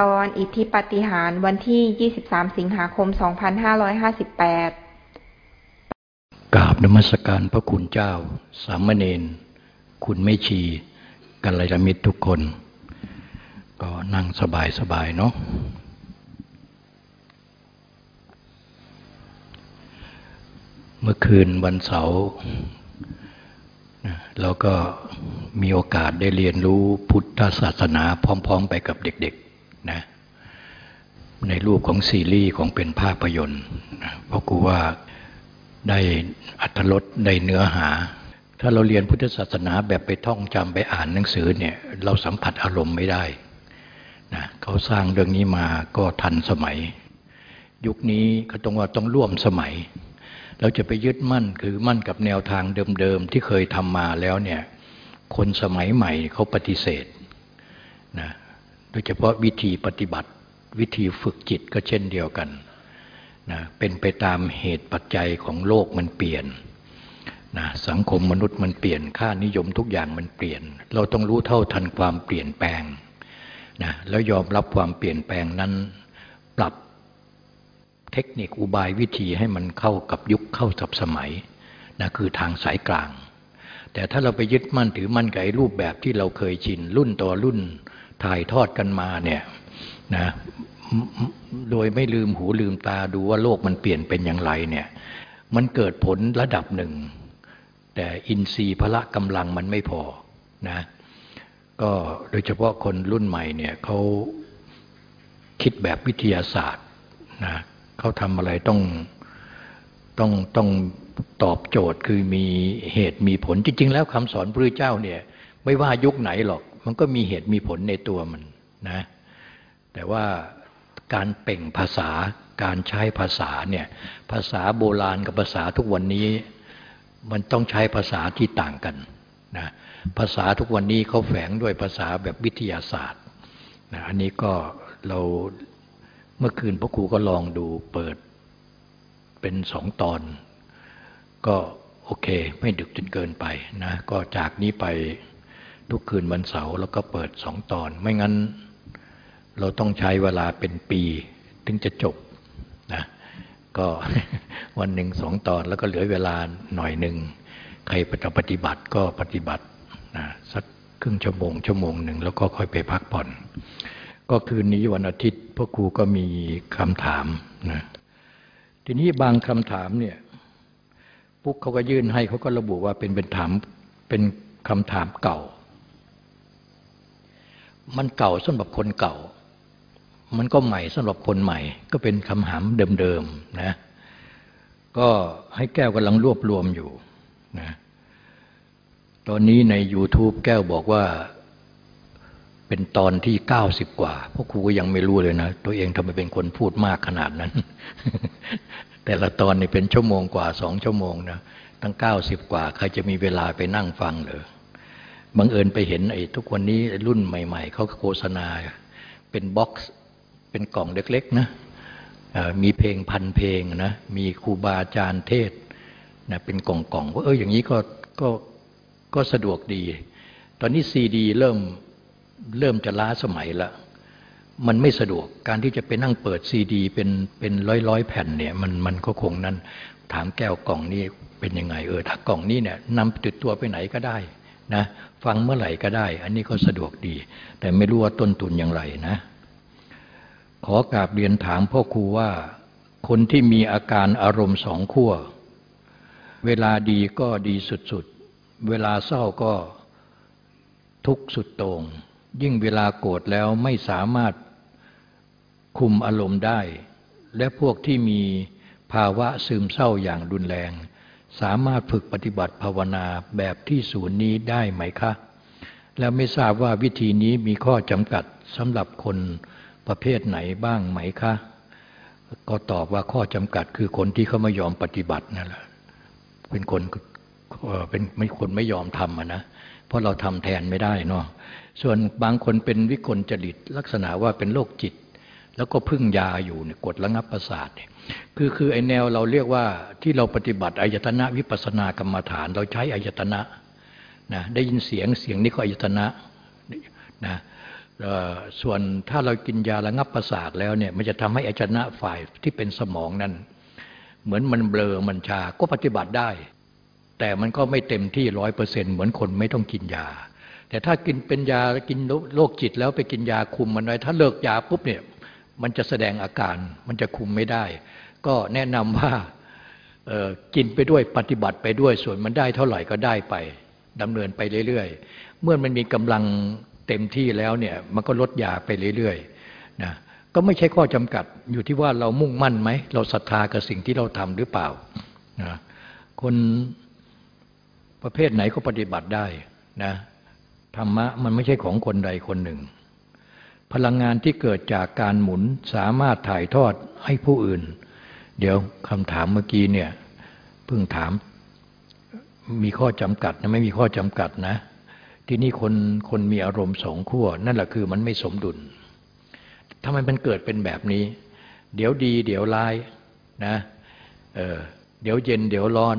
ตอนอิทธิปฏิหารวันที่ 23 สิงหาคม 2558 กราบนมัสการพระคุณเจ้า สามเณร คุณไม่ชีกัลยาณมิตรทุกคน ก็นั่งสบายสบายเนาะ เมื่อคืนวันเสาร์เราก็มีโอกาสได้เรียนรู้พุทธศาสนาพร้อม ๆ ไปกับเด็กๆ นะในรูปของซีรีส์ของเป็นภาพยนตร์เพราะกูว่าได้อัตลดได้เนื้อหา ถ้าเราเรียนพุทธศาสนาแบบไปท่องจำไปอ่านหนังสือเนี่ยเราสัมผัสอารมณ์ไม่ได้นะเขาสร้างเรื่องนี้มาก็ทันสมัย ยุคนี้เขาต้องว่าต้องร่วมสมัย เราจะไปยึดมั่นคือมั่นกับแนวทางเดิมๆที่เคยทำมาแล้วเนี่ยคนสมัยใหม่เขาปฏิเสธนะ โดยเฉพาะวิธีปฏิบัติ วิธีฝึกจิตก็เช่นเดียวกันนะเป็นไปตามเหตุปัจจัยของโลกมันเปลี่ยนนะสังคมมนุษย์มันเปลี่ยนค่านิยมทุกอย่างมันเปลี่ยน เราต้องรู้เท่าทันความเปลี่ยนแปลงนะแล้วยอมรับความเปลี่ยนแปลงนั้น ปรับเทคนิคอุบายวิธีให้มันเข้ากับยุคเข้ากับสมัยนะคือทางสายกลาง แต่ถ้าเราไปยึดมั่นถือมั่นกับรูปแบบที่เราเคยชินรุ่นต่อรุ่น ถ่ายทอดกันมาเนี่ยนะโดยไม่ลืมหูลืมตาดูว่าโลกมันเปลี่ยนเป็นอย่างไรเนี่ยมันเกิดผลระดับหนึ่ง แต่อินทรีย์พละกำลังมันไม่พอนะก็โดยเฉพาะคนรุ่นใหม่เนี่ยเขาคิดแบบวิทยาศาสตร์นะเขาทำอะไรต้องต้องต้องตอบโจทย์คือมีเหตุมีผลจริง ๆ แล้วคำสอนพระเจ้าเนี่ยไม่ว่ายุคไหนหรอก มันก็มีเหตุมีผลในตัวมันนะ แต่ว่าการเป่งภาษาการใช้ภาษาเนี่ยภาษาโบราณกับภาษาทุกวันนี้ มันต้องใช้ภาษาที่ต่างกันนะภาษาทุกวันนี้เขาแฝงด้วยภาษาแบบวิทยาศาสตร์นะอันนี้ก็เราเมื่อคืนพ่อครูก็ลองดูเปิดเป็นสองตอน ก็โอเค ไม่ดึกจนเกินไปนะก็จากนี้ไป ทุกคืนวันเสาร์แล้วก็เปิดสองตอน ไม่งั้นเราต้องใช้เวลาเป็นปี ถึงจะจบนะก็วันหนึ่งสองตอนแล้วก็เหลือเวลาหน่อยหนึ่งใครปฏิบัติก็ปฏิบัตินะสักครึ่งชั่วโมงชั่วโมงหนึ่งแล้วก็ค่อยไปพักผ่อน ก็คืนนี้วันอาทิตย์พ่อครูก็มีคำถามนะทีนี้บางคำถามเนี่ยปุ๊กเขาก็ยื่นให้เขาก็ระบุว่าเป็นเป็นถามเป็นคำถามเก่า มันเก่าสำหรับคนเก่า มันก็ใหม่สำหรับคนใหม่ ก็เป็นคำถามเดิมๆนะก็ให้แก้วกำลังรวบรวมอยู่นะตอนนี้ใน YouTube แก้วบอกว่าเป็นตอนที่เก้าสิบกว่าพวกครูก็ยังไม่รู้เลยนะ ตัวเองทำไมเป็นคนพูดมากขนาดนั้น แต่ละตอนนี่เป็นชั่วโมงกว่าสองชั่วโมงนะ ตั้งเก้าสิบกว่า ใครจะมีเวลาไปนั่งฟังเหรอ บังเอิญไปเห็นไอ้ทุกวันนี้รุ่นใหม่ ๆเขาโฆษณา เป็นบ็อกซ์เป็นกล่องเล็กๆนะมีเพลงพันเพลงนะมีครูบาอาจารย์เทศนะเป็นกล่องๆว่าเอออย่างนี้ก็ก็ก็สะดวกดี ตอนนี้ซีดีเริ่มเริ่มจะล้าสมัยละมันไม่สะดวกการที่จะไปนั่งเปิดซีดี เป็นเป็นร้อยร้อยแผ่นเนี่ยมันมันก็คงนั้น ถามแก้วกล่องนี้เป็นยังไงเออถ้ากล่องนี้เนี่ยนำติดตัวไปไหนก็ได้ นะฟังเมื่อไหร่ก็ได้ อันนี้ก็สะดวกดี แต่ไม่รู้ว่าต้นทุนอย่างไรนะ ขอกราบเรียนถามพ่อครูว่า คนที่มีอาการอารมณ์สองขั้ว เวลาดีก็ดีสุดๆ เวลาเศร้าก็ทุกสุดตรงยิ่งเวลาโกรธแล้วไม่สามารถคุมอารมณ์ได้ และพวกที่มีภาวะซึมเศร้าอย่างรุนแรง สามารถฝึกปฏิบัติภาวนาแบบที่ศูนย์นี้ได้ไหมคะ แล้วไม่ทราบว่าวิธีนี้มีข้อจำกัดสำหรับคนประเภทไหนบ้างไหมคะ ก็ตอบว่าข้อจำกัดคือคนที่เขาไม่ยอมปฏิบัตินั่นแหละเป็นคนเป็นไม่คนไม่ยอมทำนะเพราะเราทำแทนไม่ได้เนาะส่วนบางคนเป็นวิกลจริตลักษณะว่าเป็นโรคจิต แล้วก็พึ่งยาอยู่เนี่ยกดระงับประสาทเนี่ยคือคือไอแนวเราเรียกว่าที่เราปฏิบัติอายตนะวิปัสนากรรมฐาน เราใช้อายตนะนะได้ยินเสียงเสียงนี้ก็อายตนะนะส่วนถ้าเรากินยาระงับประสาทแล้วเนี่ยมันจะทำให้อจนะฝ่ายที่เป็นสมองนั้น เหมือนมันเบลอมันชาก็ปฏิบัติได้ แต่มันก็ไม่เต็มที่ร้อยเปอร์เซ็นเหมือนคนไม่ต้องกินยา แต่ถ้ากินเป็นยากินโรคจิตแล้วไปกินยาคุมมันไว้ถ้าเลิกยาปุ๊บเนี่ย มันจะแสดงอาการ มันจะคุมไม่ได้ ก็แนะนำว่ากินไปด้วยปฏิบัติไปด้วยส่วนมันได้เท่าไหร่ก็ได้ไปดำเนินไปเรื่อยๆ เมื่อมันมีกำลังเต็มที่แล้วเนี่ยมันก็ลดยาไปเรื่อยๆนะก็ไม่ใช่ข้อจำกัดอยู่ที่ว่าเรามุ่งมั่นไหม เราศรัทธากับสิ่งที่เราทำหรือเปล่านะคนประเภทไหนก็ปฏิบัติได้นะธรรมะมันไม่ใช่ของคนใดคนหนึ่ง พลังงานที่เกิดจากการหมุนสามารถถ่ายทอดให้ผู้อื่น เดี๋ยวคำถามเมื่อกี้เนี่ยเพิ่งถามมีข้อจำกัดนะไม่มีข้อจำกัดนะ ที่นี่คนคนมีอารมณ์สองขั้วนั่นแหละคือมันไม่สมดุลทำไมมันเกิดเป็นแบบนี้ เดี๋ยวดี เดี๋ยวร้ายนะเเดี๋ยวเย็น เดี๋ยวร้อน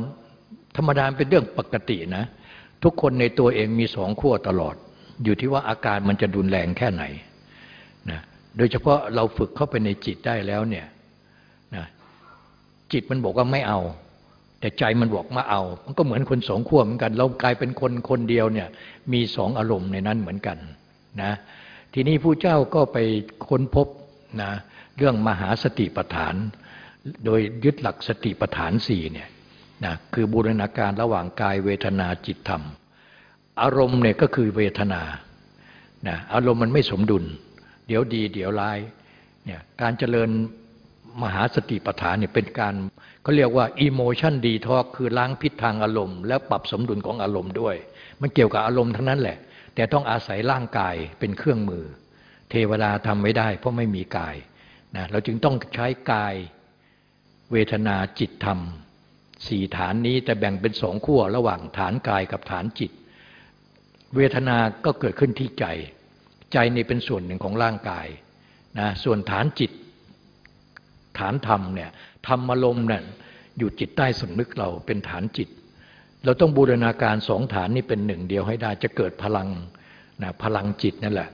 ธรรมดาเป็นเรื่องปกตินะ ทุกคนในตัวเองมีสองขั้วตลอด อยู่ที่ว่าอาการมันจะดุนแรงแค่ไหน โดยเฉพาะเราฝึกเข้าไปในจิตได้แล้วเนี่ยนะจิตมันบอกว่าไม่เอา แต่ใจมันบอกมาเอา มันก็เหมือนคนสองขั้วเหมือนกัน เรากลายเป็นคนคนเดียวเนี่ยมีสองอารมณ์ในนั้นเหมือนกันนะทีนี้ผู้เจ้าก็ไปค้นพบนะเรื่องมหาสติปัฏฐาน โดยยึดหลักสติปัฏฐานสี่เนี่ยนะคือบูรณาการระหว่างกายเวทนาจิตธรรม อารมณ์เนี่ยก็คือเวทนานะอารมณ์มันไม่สมดุล เดี๋ยวดี เดี๋ยวร้ายเนี่ยการเจริญมหาสติปัฏฐานเนี่ยเป็นการเขาเรียกว่า emotion detox คือล้างพิษทางอารมณ์ แล้วปรับสมดุลของอารมณ์ด้วย มันเกี่ยวกับอารมณ์ทั้งนั้นแหละ แต่ต้องอาศัยร่างกายเป็นเครื่องมือ เทวดาทำไม่ได้ เพราะไม่มีกายนะเราจึงต้องใช้กายเวทนาจิตธรรมสี่ฐานนี้แต่แบ่งเป็นสองขั้วระหว่างฐานกายกับฐานจิต เวทนาก็เกิดขึ้นที่ใจ ใจนี่เป็นส่วนหนึ่งของร่างกายนะส่วนฐานจิตฐานธรรมเนี่ยธรรมอารมณ์เนี่ยอยู่จิตใต้สำนึกเราเป็นฐานจิต เราต้องบูรณาการสองฐานนี้เป็นหนึ่งเดียวให้ได้ จะเกิดพลังนะพลังจิตนั่นแหละ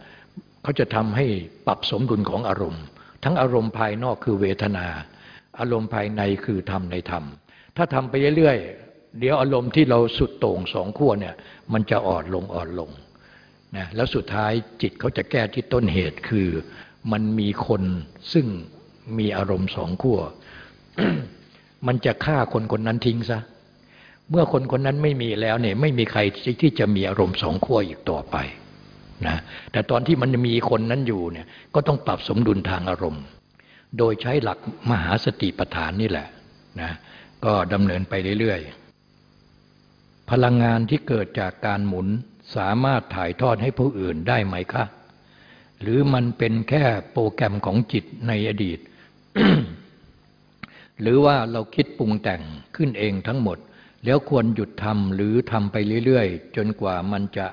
เขาจะทำให้ปรับสมดุลของอารมณ์ ทั้งอารมณ์ภายนอกคือเวทนา อารมณ์ภายในคือธรรมในธรรม ถ้าทำไปเรื่อยๆเดี๋ยวอารมณ์ที่เราสุดโต่งสองขั้วเนี่ยมันจะอ่อนลงอ่อนลง นะแล้วสุดท้ายจิตเขาจะแก้ที่ต้นเหตุคือ มันมีคนซึ่งมีอารมณ์สองขั้วมันจะฆ่าคนคนนั้นทิ้งซะเมื่อคนคนนั้นไม่มีแล้วเนี่ยไม่มีใครที่จะมีอารมณ์สองขั้วอีกต่อไปนะแต่ตอนที่มันมีคนนั้นอยู่เนี่ยก็ต้องปรับสมดุลทางอารมณ์ โดยใช้หลักมหาสติปัฏฐานนี่แหละนะก็ดำเนินไปเรื่อยๆ พลังงานที่เกิดจากการหมุน สามารถถ่ายทอดให้ผู้อื่นได้ไหมคะ หรือมันเป็นแค่โปรแกรมของจิตในอดีต หรือว่าเราคิดปรุงแต่งขึ้นเองทั้งหมด แล้วควรหยุดทำหรือทำไปเรื่อยๆ จนกว่ามันจะ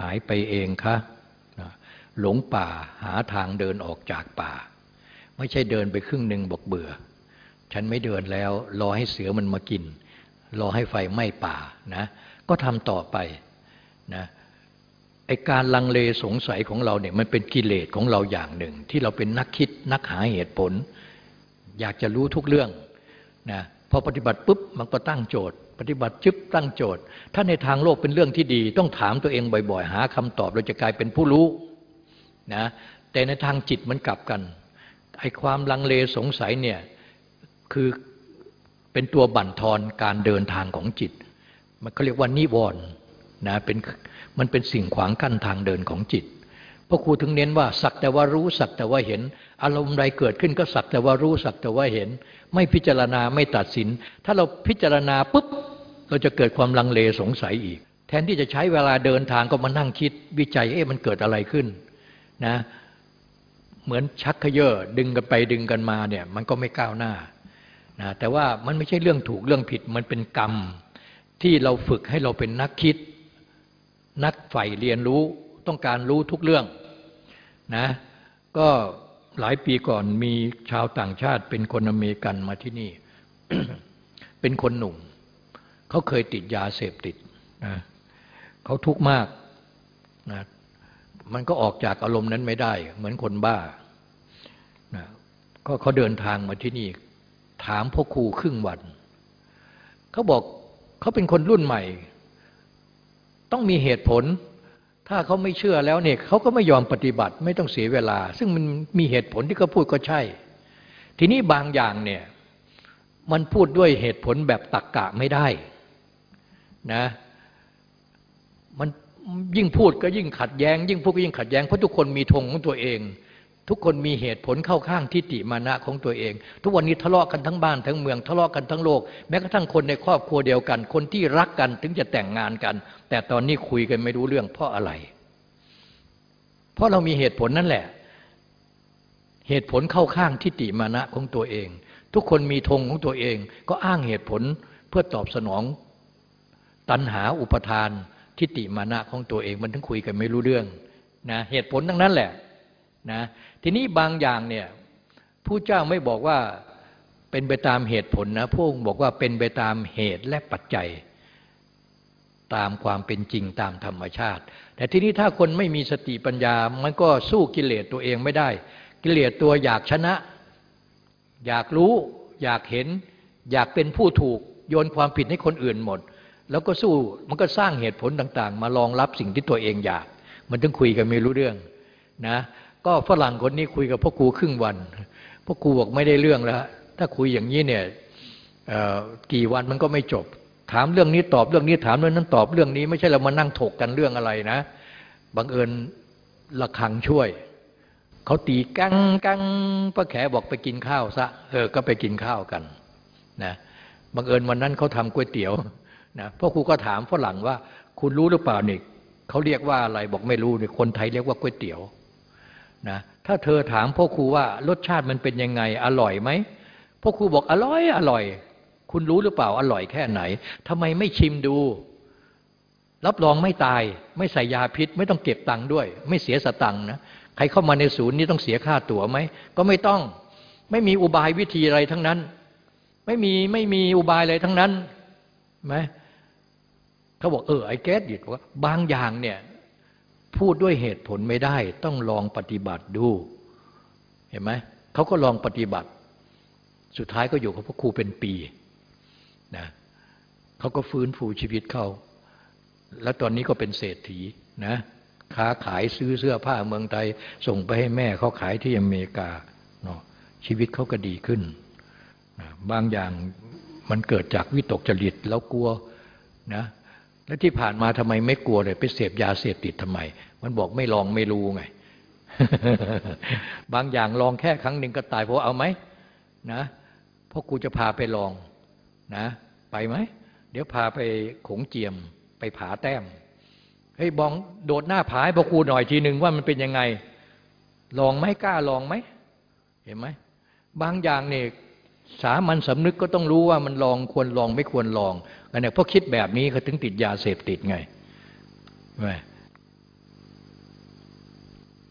หายไปเองคะหลงป่าหาทางเดินออกจากป่า ไม่ใช่เดินไปครึ่งหนึ่งบอกเบื่อ ฉันไม่เดินแล้ว รอให้เสือมันมากิน รอให้ไฟไหม้ป่านะ ก็ทำต่อไป นะไอการลังเลสงสัยของเราเนี่ยมันเป็นกิเลสของเราอย่างหนึ่ง ที่เราเป็นนักคิดนักหาเหตุผล อยากจะรู้ทุกเรื่องนะพอปฏิบัติปุ๊บมันก็ตั้งโจทย์ ปฏิบัติจึ๊บตั้งโจทย์ ถ้าในทางโลกเป็นเรื่องที่ดี ต้องถามตัวเองบ่อยๆ หาคำตอบเราจะกลายเป็นผู้รู้นะแต่ในทางจิตมันกลับกันไอความลังเลสงสัยเนี่ยคือเป็นตัวบั่นทอนการเดินทางของจิต มันก็เรียกว่านิวรณ์ นะเป็นมันเป็นสิ่งขวางกั้นทางเดินของจิตพระครูถึงเน้นว่าสักแต่ว่ารู้สักแต่ว่าเห็น อารมณ์ใดเกิดขึ้นก็สักแต่ว่ารู้สักแต่ว่าเห็น ไม่พิจารณาไม่ตัดสิน ถ้าเราพิจารณาปุ๊บเราจะเกิดความลังเลสงสัยอีก แทนที่จะใช้เวลาเดินทางก็มานั่งคิดวิจัยเอ๊ะมันเกิดอะไรขึ้นนะเหมือนชักเขยเยอดึงกันไปดึงกันมาเนี่ยมันก็ไม่ก้าวหน้านะแต่ว่ามันไม่ใช่เรื่องถูกเรื่องผิดมันเป็นกรรม ที่เราฝึกให้เราเป็นนักคิด นักใฝ่เรียนรู้ต้องการรู้ทุกเรื่องนะก็หลายปีก่อนมีชาวต่างชาติ เป็นคนอเมริกันมาที่นี่ เป็นคนหนุ่ม เขาเคยติดยาเสพติดนะเขาทุกข์มากนะมันก็ออกจากอารมณ์นั้นไม่ได้ เหมือนคนบ้านะก็เขาเดินทางมาที่นี่ ถามพ่อครูครึ่งวัน เขาบอกเขาเป็นคนรุ่นใหม่ ต้องมีเหตุผล ถ้าเขาไม่เชื่อแล้วเนี่ยเขาก็ไม่ยอมปฏิบัติไม่ต้องเสียเวลา ซึ่งมันมีเหตุผลที่เขาพูดก็ใช่ ทีนี้บางอย่างเนี่ยมันพูดด้วยเหตุผลแบบตักกะไม่ได้นะมันยิ่งพูดก็ยิ่งขัดแย้ง ยิ่งพูดก็ยิ่งขัดแย้งเพราะทุกคนมีธงของตัวเอง ทุกคนมีเหตุผลเข้าข้างทิฏฐิมานะของตัวเอง ทุกวันนี้ทะเลาะกันทั้งบ้านทั้งเมืองทะเลาะกันทั้งโลก แม้กระทั่งคนในครอบครัวเดียวกัน คนที่รักกันถึงจะแต่งงานกัน แต่ตอนนี้คุยกันไม่รู้เรื่องเพราะอะไร เพราะเรามีเหตุผลนั่นแหละ เหตุผลเข้าข้างทิฏฐิมานะของตัวเอง ทุกคนมีธงของตัวเอง ก็อ้างเหตุผลเพื่อตอบสนอง ตัณหาอุปทานทิฏฐิมานะของตัวเองมันถึงคุยกันไม่รู้เรื่องนะเหตุผลทั้งนั้นแหละ นะทีนี้บางอย่างเนี่ยผู้เจ้าไม่บอกว่าเป็นไปตามเหตุผลนะพวกบอกว่าเป็นไปตามเหตุและปัจจัย ตามความเป็นจริงตามธรรมชาติ แต่ทีนี้ถ้าคนไม่มีสติปัญญา มันก็สู้กิเลสตัวเองไม่ได้ กิเลสตัวอยากชนะ อยากรู้ อยากเห็น อยากเป็นผู้ถูกโยนความผิดให้คนอื่นหมด แล้วก็สู้มันก็สร้างเหตุผลต่าง ๆ มารองรับสิ่งที่ตัวเองอยาก มันต้องคุยกันไม่รู้เรื่องนะ ก็ฝรั่งคนนี้คุยกับพ่อครูครึ่งวันพ่อครูบอกไม่ได้เรื่องแล้วถ้าคุยอย่างนี้เนี่ยกี่วันมันก็ไม่จบ ถามเรื่องนี้ตอบเรื่องนี้ถามเรื่องนั้นตอบเรื่องนี้ ไม่ใช่เรามานั่งถกกันเรื่องอะไรนะบังเอิญระคังช่วยเขาตีกังกังป้าแขบอกไปกินข้าวซะเออก็ไปกินข้าวกันนะบังเอิญวันนั้นเขาทำก๋วยเตี๋ยวนะพ่อครูก็ถามฝรั่งว่า คุณรู้หรือเปล่านี่เขาเรียกว่าอะไรบอกไม่รู้นี่คนไทยเรียกว่าก๋วยเตี๋ยว นะถ้าเธอถามพ่อครูว่ารสชาติมันเป็นยังไงอร่อยไหมพ่อครูบอกอร่อยอร่อย คุณรู้หรือเปล่าอร่อยแค่ไหนทำไมไม่ชิมดู รับรองไม่ตาย ไม่ใส่ยาพิษ ไม่ต้องเก็บตังค์ด้วย ไม่เสียสตังค์นะใครเข้ามาในศูนย์นี้ต้องเสียค่าตั๋วไหมก็ไม่ต้อง ไม่มีอุบายวิธีอะไรทั้งนั้น ไม่มีไม่มีอุบายอะไรทั้งนั้นไหมเขาบอกเออไอ้แก๊สหยุดว่าบางอย่างเนี่ย พูดด้วยเหตุผลไม่ได้ ต้องลองปฏิบัติดู เห็นไหมเขาก็ลองปฏิบัติ สุดท้ายก็อยู่กับพระครูเป็นปีนะเขาก็ฟื้นฟูชีวิตเขาแล้วตอนนี้ก็เป็นเศรษฐีนะค้าขายซื้อเสื้อผ้าเมืองไทย ส่งไปให้แม่เขาขายที่อเมริกาเนาะชีวิตเขาก็ดีขึ้นนะบางอย่างมันเกิดจากวิตกจริตแล้วกลัวนะ แล้วที่ผ่านมาทำไมไม่กลัวเลย ไปเสพยาเสพติดทำไม มันบอกไม่ลองไม่รู้ไง บางอย่างลองแค่ครั้งหนึ่งก็ตายเพราะเอาไหมนะเพราะกูจะพาไปลองนะ ไปไหม เดี๋ยวพาไปขงเจียมไปผาแต้มเฮ้ยบองโดดหน้าผาให้พ่อครูหน่อยทีหนึ่งว่ามันเป็นยังไง ลองไหมกล้าลองไหม เห็นไหม บางอย่างเนี่ย สามัญสำนึกก็ต้องรู้ว่ามันลองควรลองไม่ควรลองอันนี้เพราะคิดแบบนี้เขาถึงติดยาเสพติดไง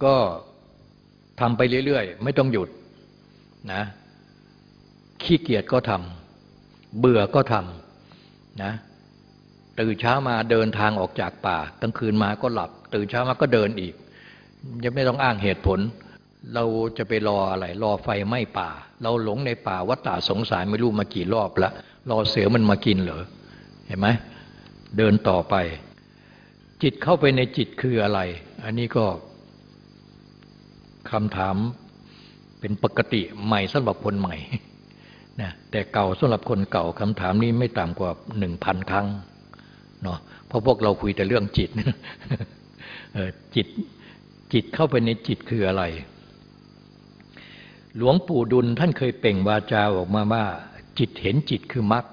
ก็ทำไปเรื่อยๆ ไม่ต้องหยุดนะขี้เกียจก็ทำเบื่อก็ทำนะตื่นเช้ามาเดินทางออกจากป่ากลางคืนมาก็หลับ ตื่นเช้ามาก็เดินอีก ยังไม่ต้องอ้างเหตุผล เราจะไปรออะไร รอไฟไหม้ป่า เราหลงในป่าวัฏฏาสงสารไม่รู้มากี่รอบแล้วรอเสือมันมากินเหรอเห็นไหมเดินต่อไป จิตเข้าไปในจิตคืออะไร อันนี้ก็คำถามเป็นปกติใหม่สำหรับคนใหม่นะแต่เก่าสำหรับคนเก่าคำถามนี้ไม่ต่ำกว่าหนึ่งพันครั้งเนาะเพราะพวกเราคุยแต่เรื่องจิตจิตจิตเข้าไปในจิตคืออะไร หลวงปู่ดุลท่านเคยเป่งวาจาออกมาว่า จิตเห็นจิตคือมรรค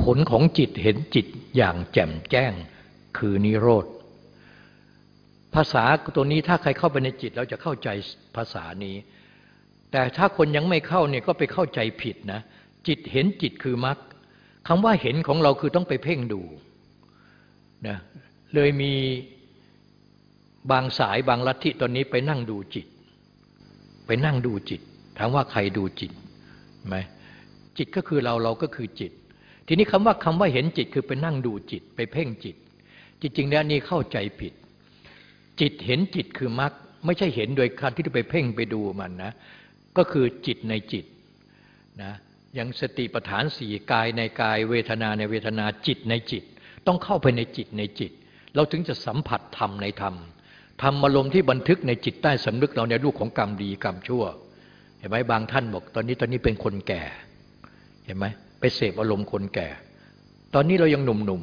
ผลของจิตเห็นจิตอย่างแจ่มแจ้งคือนิโรธ ภาษาตัวนี้ถ้าใครเข้าไปในจิตเราจะเข้าใจภาษานี้ แต่ถ้าคนยังไม่เข้าเนี่ยก็ไปเข้าใจผิดนะ จิตเห็นจิตคือมรรคคำว่าเห็นของเราคือต้องไปเพ่งดูนะเลยมีบางสายบางลัทธิตอนนี้ไปนั่งดูจิต ไปนั่งดูจิต ถามว่าใครดูจิตไหมจิตก็คือเราเราก็คือจิต ทีนี้คำว่าคำว่าเห็นจิตคือไปนั่งดูจิตไปเพ่งจิต จริงๆแล้วนี่เข้าใจผิด จิตเห็นจิตคือมรรคไม่ใช่เห็นโดยการที่จะไปเพ่งไปดูมันนะ ก็คือจิตในจิตนะอย่างสติปัฏฐานสี่กายในกายเวทนาในเวทนาจิตในจิต ต้องเข้าไปในจิตในจิต เราถึงจะสัมผัสธรรมในธรรมธรรมอารมณ์ที่บันทึกในจิตใต้สำนึกเราในรูปของกรรมดีกรรมชั่ว ห็นไหมบางท่านบอก ตอนนี้ตอนนี้เป็นคนแก่ เห็นไหมไปเสพอารมณ์คนแก่ ตอนนี้เรายังหนุ่ม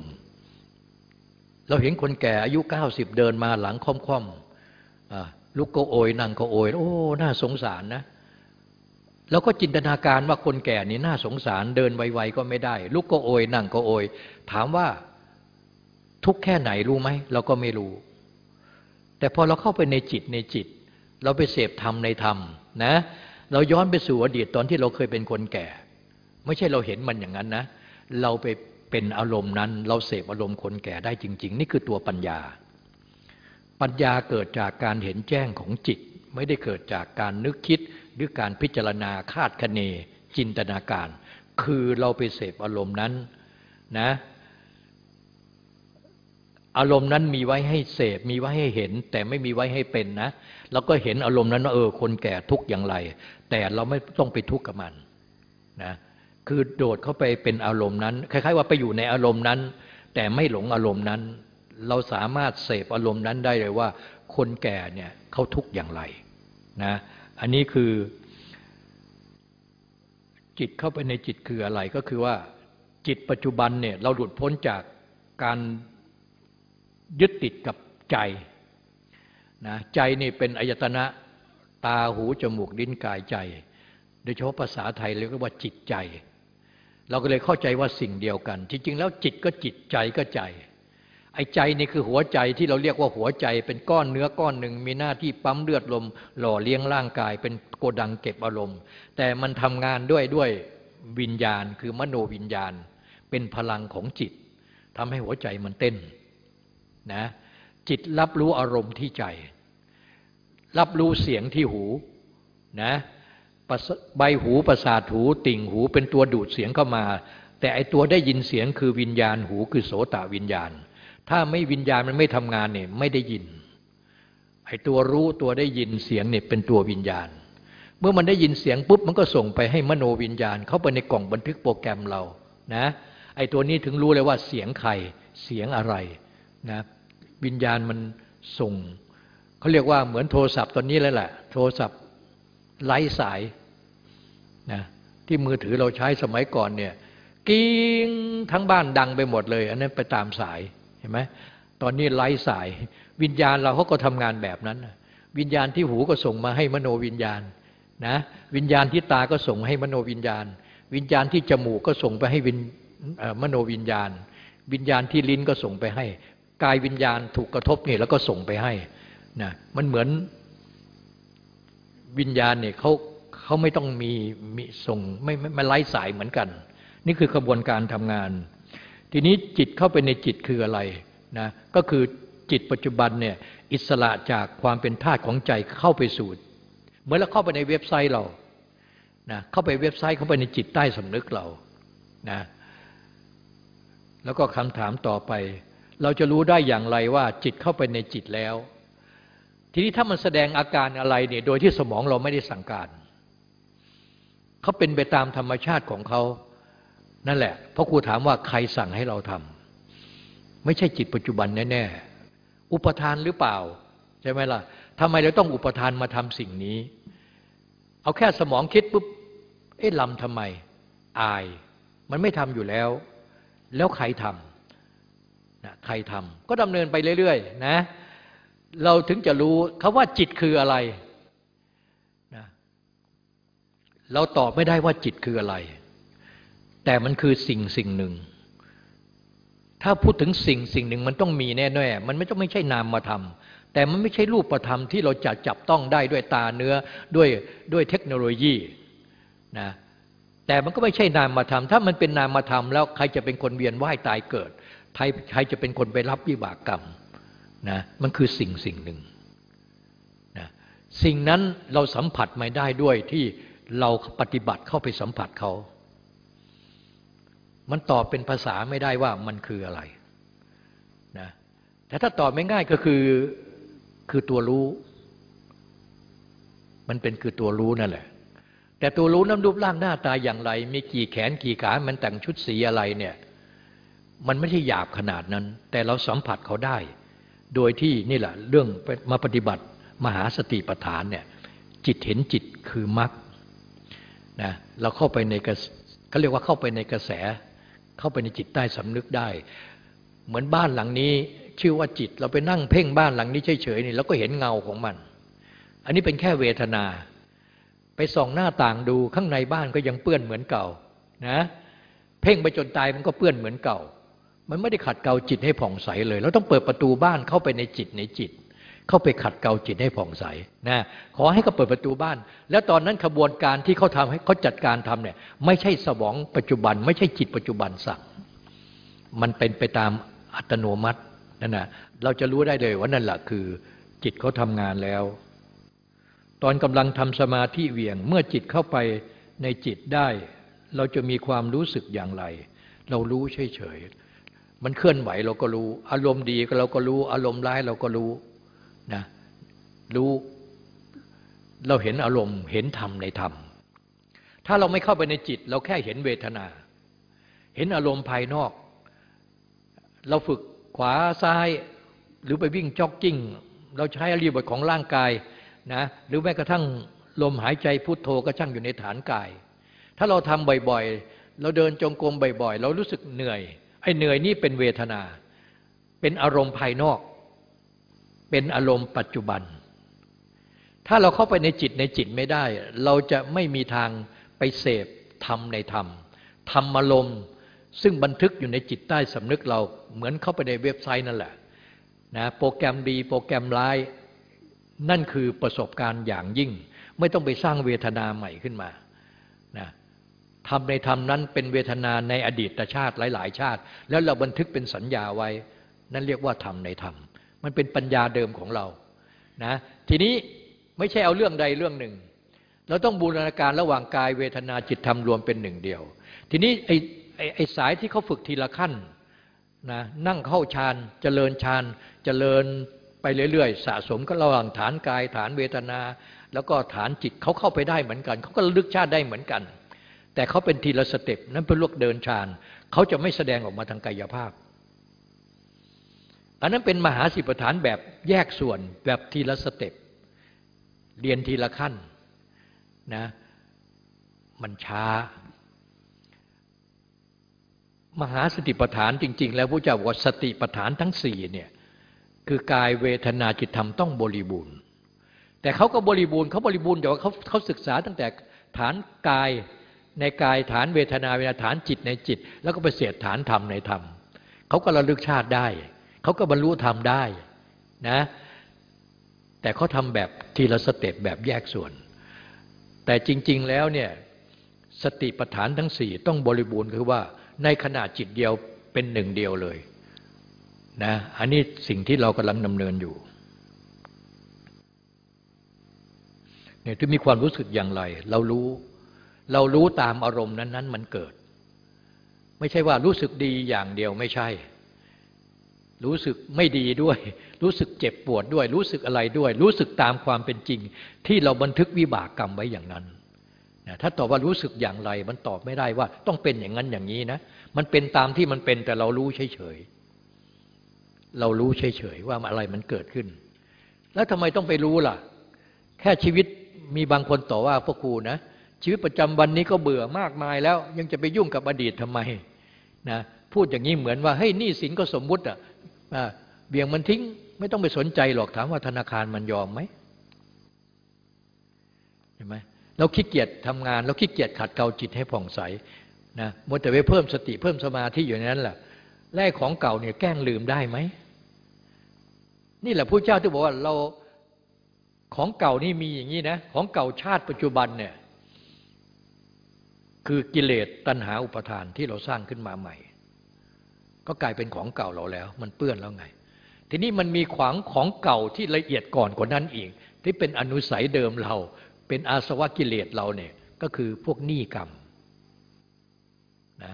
ๆเราเห็นคนแก่อายุเก้าสิบเดินมาหลังค่อมๆลุกก็โอยนั่งก็โอยโอ้น่าสงสารนะแล้วก็จินตนาการว่าคนแก่นี่น่าสงสารเดินไวๆก็ไม่ได้ ลุกก็โอยนั่งก็โอย ถามว่าทุกแค่ไหนรู้ไหมเราก็ไม่รู้ แต่พอเราเข้าไปในจิตในจิต เราไปเสพธรรมในธรรมนะ เราย้อนไปสู่อดีตตอนที่เราเคยเป็นคนแก่ ไม่ใช่เราเห็นมันอย่างนั้นนะ เราไปเป็นอารมณ์นั้น เราเสพอารมณ์คนแก่ได้จริง ๆ นี่คือตัวปัญญา ปัญญาเกิดจากการเห็นแจ้งของจิต ไม่ได้เกิดจากการนึกคิดหรือการพิจารณาคาดคะเน จินตนาการ คือเราไปเสพอารมณ์นั้นนะอารมณ์นั้นมีไว้ให้เสพมีไว้ให้เห็น แต่ไม่มีไว้ให้เป็นนะเราก็เห็นอารมณ์นั้นว่าเออคนแก่ทุกอย่างไร แต่เราไม่ต้องไปทุกข์กับมันนะคือโดดเข้าไปเป็นอารมณ์นั้น คล้าย ๆ ว่าไปอยู่ในอารมณ์นั้น แต่ไม่หลงอารมณ์นั้น เราสามารถเสพอารมณ์นั้นได้เลยว่า คนแก่เนี่ยเขาทุกข์อย่างไรนะอันนี้คือ จิตเข้าไปในจิตคืออะไรก็คือว่าจิตปัจจุบันเนี่ยเราหลุดพ้นจากการยึดติดกับใจนะใจนี่เป็นอายตนะ ตาหูจมูกลิ้นกายใจ โดยเฉพาะภาษาไทยเรียกว่าจิตใจ เราก็เลยเข้าใจว่าสิ่งเดียวกัน จริง ๆ แล้วจิตก็จิตใจก็ใจ ไอ้ใจนี่คือหัวใจที่เราเรียกว่าหัวใจ เป็นก้อนเนื้อก้อนหนึ่งมีหน้าที่ปั๊มเลือดลม หล่อเลี้ยงร่างกาย เป็นโกดังเก็บอารมณ์ แต่มันทำงานด้วยด้วยวิญญาณคือมโนวิญญาณ เป็นพลังของจิตทำให้หัวใจมันเต้นนะจิตรับรู้อารมณ์ที่ใจ รับรู้เสียงที่หูนะใบหูประสาทหูติ่งหูเป็นตัวดูดเสียงเข้ามา แต่ไอตัวได้ยินเสียงคือวิญญาณหูคือโสตวิญญาณ ถ้าไม่วิญญาณมันไม่ทำงานเนี่ยไม่ได้ยินไอตัวรู้ตัวได้ยินเสียงเนี่ยเป็นตัววิญญาณ เมื่อมันได้ยินเสียงปุ๊บมันก็ส่งไปให้มโนวิญญาณ เข้าไปในกล่องบันทึกโปรแกรมเรานะไอตัวนี้ถึงรู้เลยว่าเสียงใครเสียงอะไรนะวิญญาณมันส่ง เขาเรียกว่าเหมือนโทรศัพท์ตอนนี้แล้วแหละโทรศัพท์ไร้สายนะที่มือถือเราใช้สมัยก่อนเนี่ยกิ้งทั้งบ้านดังไปหมดเลย อันนั้นไปตามสายเห็นไหมตอนนี้ไร้สาย วิญญาณเราเขาก็ทำงานแบบนั้น วิญญาณที่หูก็ส่งมาให้มโนวิญญาณนะวิญญาณที่ตาก็ส่งให้มโนวิญญาณ วิญญาณที่จมูกก็ส่งไปให้วินมโนวิญญาณ วิญญาณที่ลิ้นก็ส่งไปให้ กายวิญญาณถูกกระทบนี่แล้วก็ส่งไปให้ นะมันเหมือนวิญญาณเนี่ยเขาเขาไม่ต้องมีมีส่งไม่ไม่ไร้สายเหมือนกัน นี่คือกระบวนการทำงาน ทีนี้จิตเข้าไปในจิตคืออะไรนะก็คือจิตปัจจุบันเนี่ยอิสระจากความเป็นธาตุของใจเข้าไปสู่เหมือนเราเข้าไปในเว็บไซต์เรานะเข้าไปเว็บไซต์เข้าไปในจิตใต้สำนึกเรานะแล้วก็คำถามต่อไป เราจะรู้ได้อย่างไรว่าจิตเข้าไปในจิตแล้ว ทีนี้ถ้ามันแสดงอาการอะไรเนี่ยโดยที่สมองเราไม่ได้สั่งการ เขาเป็นไปตามธรรมชาติของเขานั่นแหละเพราะครูถามว่าใครสั่งให้เราทำไม่ใช่จิตปัจจุบันแน่ๆอุปทานหรือเปล่าใช่ไหมล่ะทำไมเราต้องอุปทานมาทำสิ่งนี้ เอาแค่สมองคิดปุ๊บเอ๊ะลำทำไม อาย มันไม่ทำอยู่แล้ว แล้วใครทำนะใครทำก็ดำเนินไปเรื่อยๆ นะ เราถึงจะรู้คาว่าจิตคืออะไรนะเราตอบไม่ได้ว่าจิตคืออะไร แต่มันคือสิ่งสิ่งหนึ่ง ถ้าพูดถึงสิ่งสิ่งหนึ่งมันต้องมีแน่ๆมันไม่ต้องไม่ใช่นามมาแต่มันไม่ใช่รูปธรรมที่เราจะจับต้องได้ด้วยตาเนื้อด้วยด้วยเทคโนโลยีนะแต่มันก็ไม่ใช่นามมาทำถ้ามันเป็นนามมาทำแล้วใครจะเป็นคนเวียนว่ายตายเกิดใครใครจะเป็นคนไปรับวิบากกรรม นะมันคือสิ่งสิ่งหนึ่งนะสิ่งนั้นเราสัมผัสไม่ได้ด้วยที่เราปฏิบัติเข้าไปสัมผัสเขา มันตอบเป็นภาษาไม่ได้ว่ามันคืออะไรนะแต่ถ้าตอบไม่ง่ายก็คือคือตัวรู้ มันเป็นคือตัวรู้นั่นแหละ แต่ตัวรู้น้ำรูปร่างหน้าตาอย่างไร มีกี่แขนกี่ขา มันแต่งชุดสีอะไรเนี่ย มันไม่ใช่หยาบขนาดนั้น แต่เราสัมผัสเขาได้ โดยที่นี่แหละเรื่องมาปฏิบัติมหาสติปัฏฐานเนี่ยจิตเห็นจิตคือมรรคนะเราเข้าไปในกระเขาเรียกว่าเข้าไปในกระแส เข้าไปในจิตใต้สำนึกได้ เหมือนบ้านหลังนี้ชื่อว่าจิตเราไปนั่งเพ่งบ้านหลังนี้เฉยๆนี่เราก็เห็นเงาของมัน อันนี้เป็นแค่เวทนา ไปส่องหน้าต่างดูข้างในบ้านก็ยังเปื้อนเหมือนเก่านะเพ่งไปจนตายมันก็เปื้อนเหมือนเก่า มันไม่ได้ขัดเกลาจิตให้ผ่องใสเลย เราต้องเปิดประตูบ้านเข้าไปในจิตในจิต เข้าไปขัดเกลาจิตให้ผ่องใสนะขอให้เขาเปิดประตูบ้าน แล้วตอนนั้นขบวนการที่เขาทำให้เขาจัดการทำเนี่ย ไม่ใช่สมองปัจจุบัน ไม่ใช่จิตปัจจุบันสั่งมันเป็นไปตามอัตโนมัตินั่นนะเราจะรู้ได้เลยว่านั่นแหละคือจิตเขาทำงานแล้ว ตอนกำลังทำสมาธิเวียง เมื่อจิตเข้าไปในจิตได้ เราจะมีความรู้สึกอย่างไร เรารู้เฉย มันเคลื่อนไหวเราก็รู้ อารมณ์ดีเราก็รู้ อารมณ์ร้ายเราก็รู้นะรู้ เราเห็นอารมณ์เห็นธรรมในธรรม ถ้าเราไม่เข้าไปในจิต เราแค่เห็นเวทนา เห็นอารมณ์ภายนอก เราฝึกขวาซ้ายหรือไปวิ่งจ็อกกิ้ง เราใช้อริบทของร่างกายนะหรือแม้กระทั่งลมหายใจพุโทโธก็ช่างอยู่ในฐานกาย ถ้าเราทำบ่อยๆ เราเดินจงกรมบ่อยๆ เรารู้สึกเหนื่อย ไอ้เหนื่อยนี่เป็นเวทนา เป็นอารมณ์ภายนอก เป็นอารมณ์ปัจจุบัน ถ้าเราเข้าไปในจิตในจิตไม่ได้ เราจะไม่มีทางไปเสพธรรมในธรรมธรรมอารมณ์ซึ่งบันทึกอยู่ในจิตใต้สำนึกเราเหมือนเข้าไปในเว็บไซต์นั่นแหละนะโปรแกรมดีโปรแกรมร้ายนั่นคือประสบการณ์อย่างยิ่ง ไม่ต้องไปสร้างเวทนาใหม่ขึ้นมานะ ทำในธรรมนั้นเป็นเวทนาในอดีตชาติหลาย ๆ ชาติ แล้วเราบันทึกเป็นสัญญาไว้ นั่นเรียกว่าธรรมในธรรม มันเป็นปัญญาเดิมของเรานะทีนี้ไม่ใช่เอาเรื่องใดเรื่องหนึ่ง เราต้องบูรณาการระหว่างกายเวทนาจิตธรรมรวมเป็นหนึ่งเดียว ทีนี้ไอ้ไอ้สายที่เขาฝึกทีละขั้นนะนั่งเข้าฌานเจริญฌานเจริญไปเรื่อยๆ สะสมก็ระหว่างฐานกายฐานเวทนา แล้วก็ฐานจิตเขาเข้าไปได้เหมือนกัน เขาก็ลึกชาติได้เหมือนกัน แต่เขาเป็นทีละ step นั่นเป็นพวกเดินฌานเขาจะไม่แสดงออกมาทางกายภาพ อันนั้นเป็นมหาสติปัฏฐานแบบแยกส่วนแบบทีละ step เรียนทีละขั้นนะมันช้า มหาสติปัฏฐานจริง ๆ แล้วพระเจ้าบอกว่าสติปัฏฐานทั้งสี่เนี่ยคือกายเวทนาจิตธรรมต้องบริบูรณ์ แต่เขาก็บริบูรณ์เขาบริบูรณ์แต่ว่าเขาเขาศึกษาตั้งแต่ฐานกาย ในกายฐานเวทนาเวทนาฐานจิตในจิต แล้วก็ไปเสียดฐานธรรมในธรรมเขาก็ระลึกชาติได้ เขาก็บรรลุธรรมได้นะ แต่เขาทำแบบทีละสเต็ปแบบแยกส่วน แต่จริง ๆแล้วเนี่ยสติปัฏฐานทั้งสี่ต้องบริบูรณ์คือว่า ในขณะจิตเดียวเป็นหนึ่งเดียวเลยนะอันนี้สิ่งที่เรากำลังดำเนินอยู่เนี่ยที่มีความรู้สึกอย่างไร เรารู้ เรารู้ตามอารมณ์นั้นๆ มันเกิด ไม่ใช่ว่ารู้สึกดีอย่างเดียวไม่ใช่ รู้สึกไม่ดีด้วย รู้สึกเจ็บปวดด้วย รู้สึกอะไรด้วย รู้สึกตามความเป็นจริง ที่เราบันทึกวิบากกรรมไว้อย่างนั้นนะถ้าตอบว่ารู้สึกอย่างไร มันตอบไม่ได้ว่า ต้องเป็นอย่างนั้นอย่างนี้นะ มันเป็นตามที่มันเป็นแต่เรารู้เฉยๆเรารู้เฉยๆว่าอะไรมันเกิดขึ้น แล้วทำไมต้องไปรู้ล่ะ แค่ชีวิตมีบางคนต่อว่าพวกครูนะ ชีวิตประจำวันนี้ก็เบื่อมากมายแล้ว ยังจะไปยุ่งกับอดีตทำไมนะพูดอย่างนี้เหมือนว่าเฮ้ยนี่สินก็สมมุติอะเบี่ยงมันทิ้ง ไม่ต้องไปสนใจหรอกถามว่าธนาคารมันยอมไหมเห็นไหมเราขี้เกียจทำงานเราขี้เกียจขัดเกลาจิตให้ผ่องใสนะมัวแต่ไปเพิ่มสติเพิ่มสมาธิอยู่ในนั้นแหละแร่ของเก่าเนี่ยแกล้งลืมได้ไหมนี่แหละพระเจ้าที่บอกว่าเราของเก่านี่มีอย่างนี้นะของเก่าชาติปัจจุบันเนี่ย คือกิเลสตัณหาอุปทานที่เราสร้างขึ้นมาใหม่ ก็กลายเป็นของเก่าเราแล้ว มันเปื้อนแล้วไง ทีนี้มันมีขวางของเก่าที่ละเอียดก่อนกว่านั้นอีก ที่เป็นอนุสัยเดิมเรา เป็นอาสวะกิเลสเราเนี่ยก็คือพวกหนี้กรรมนะ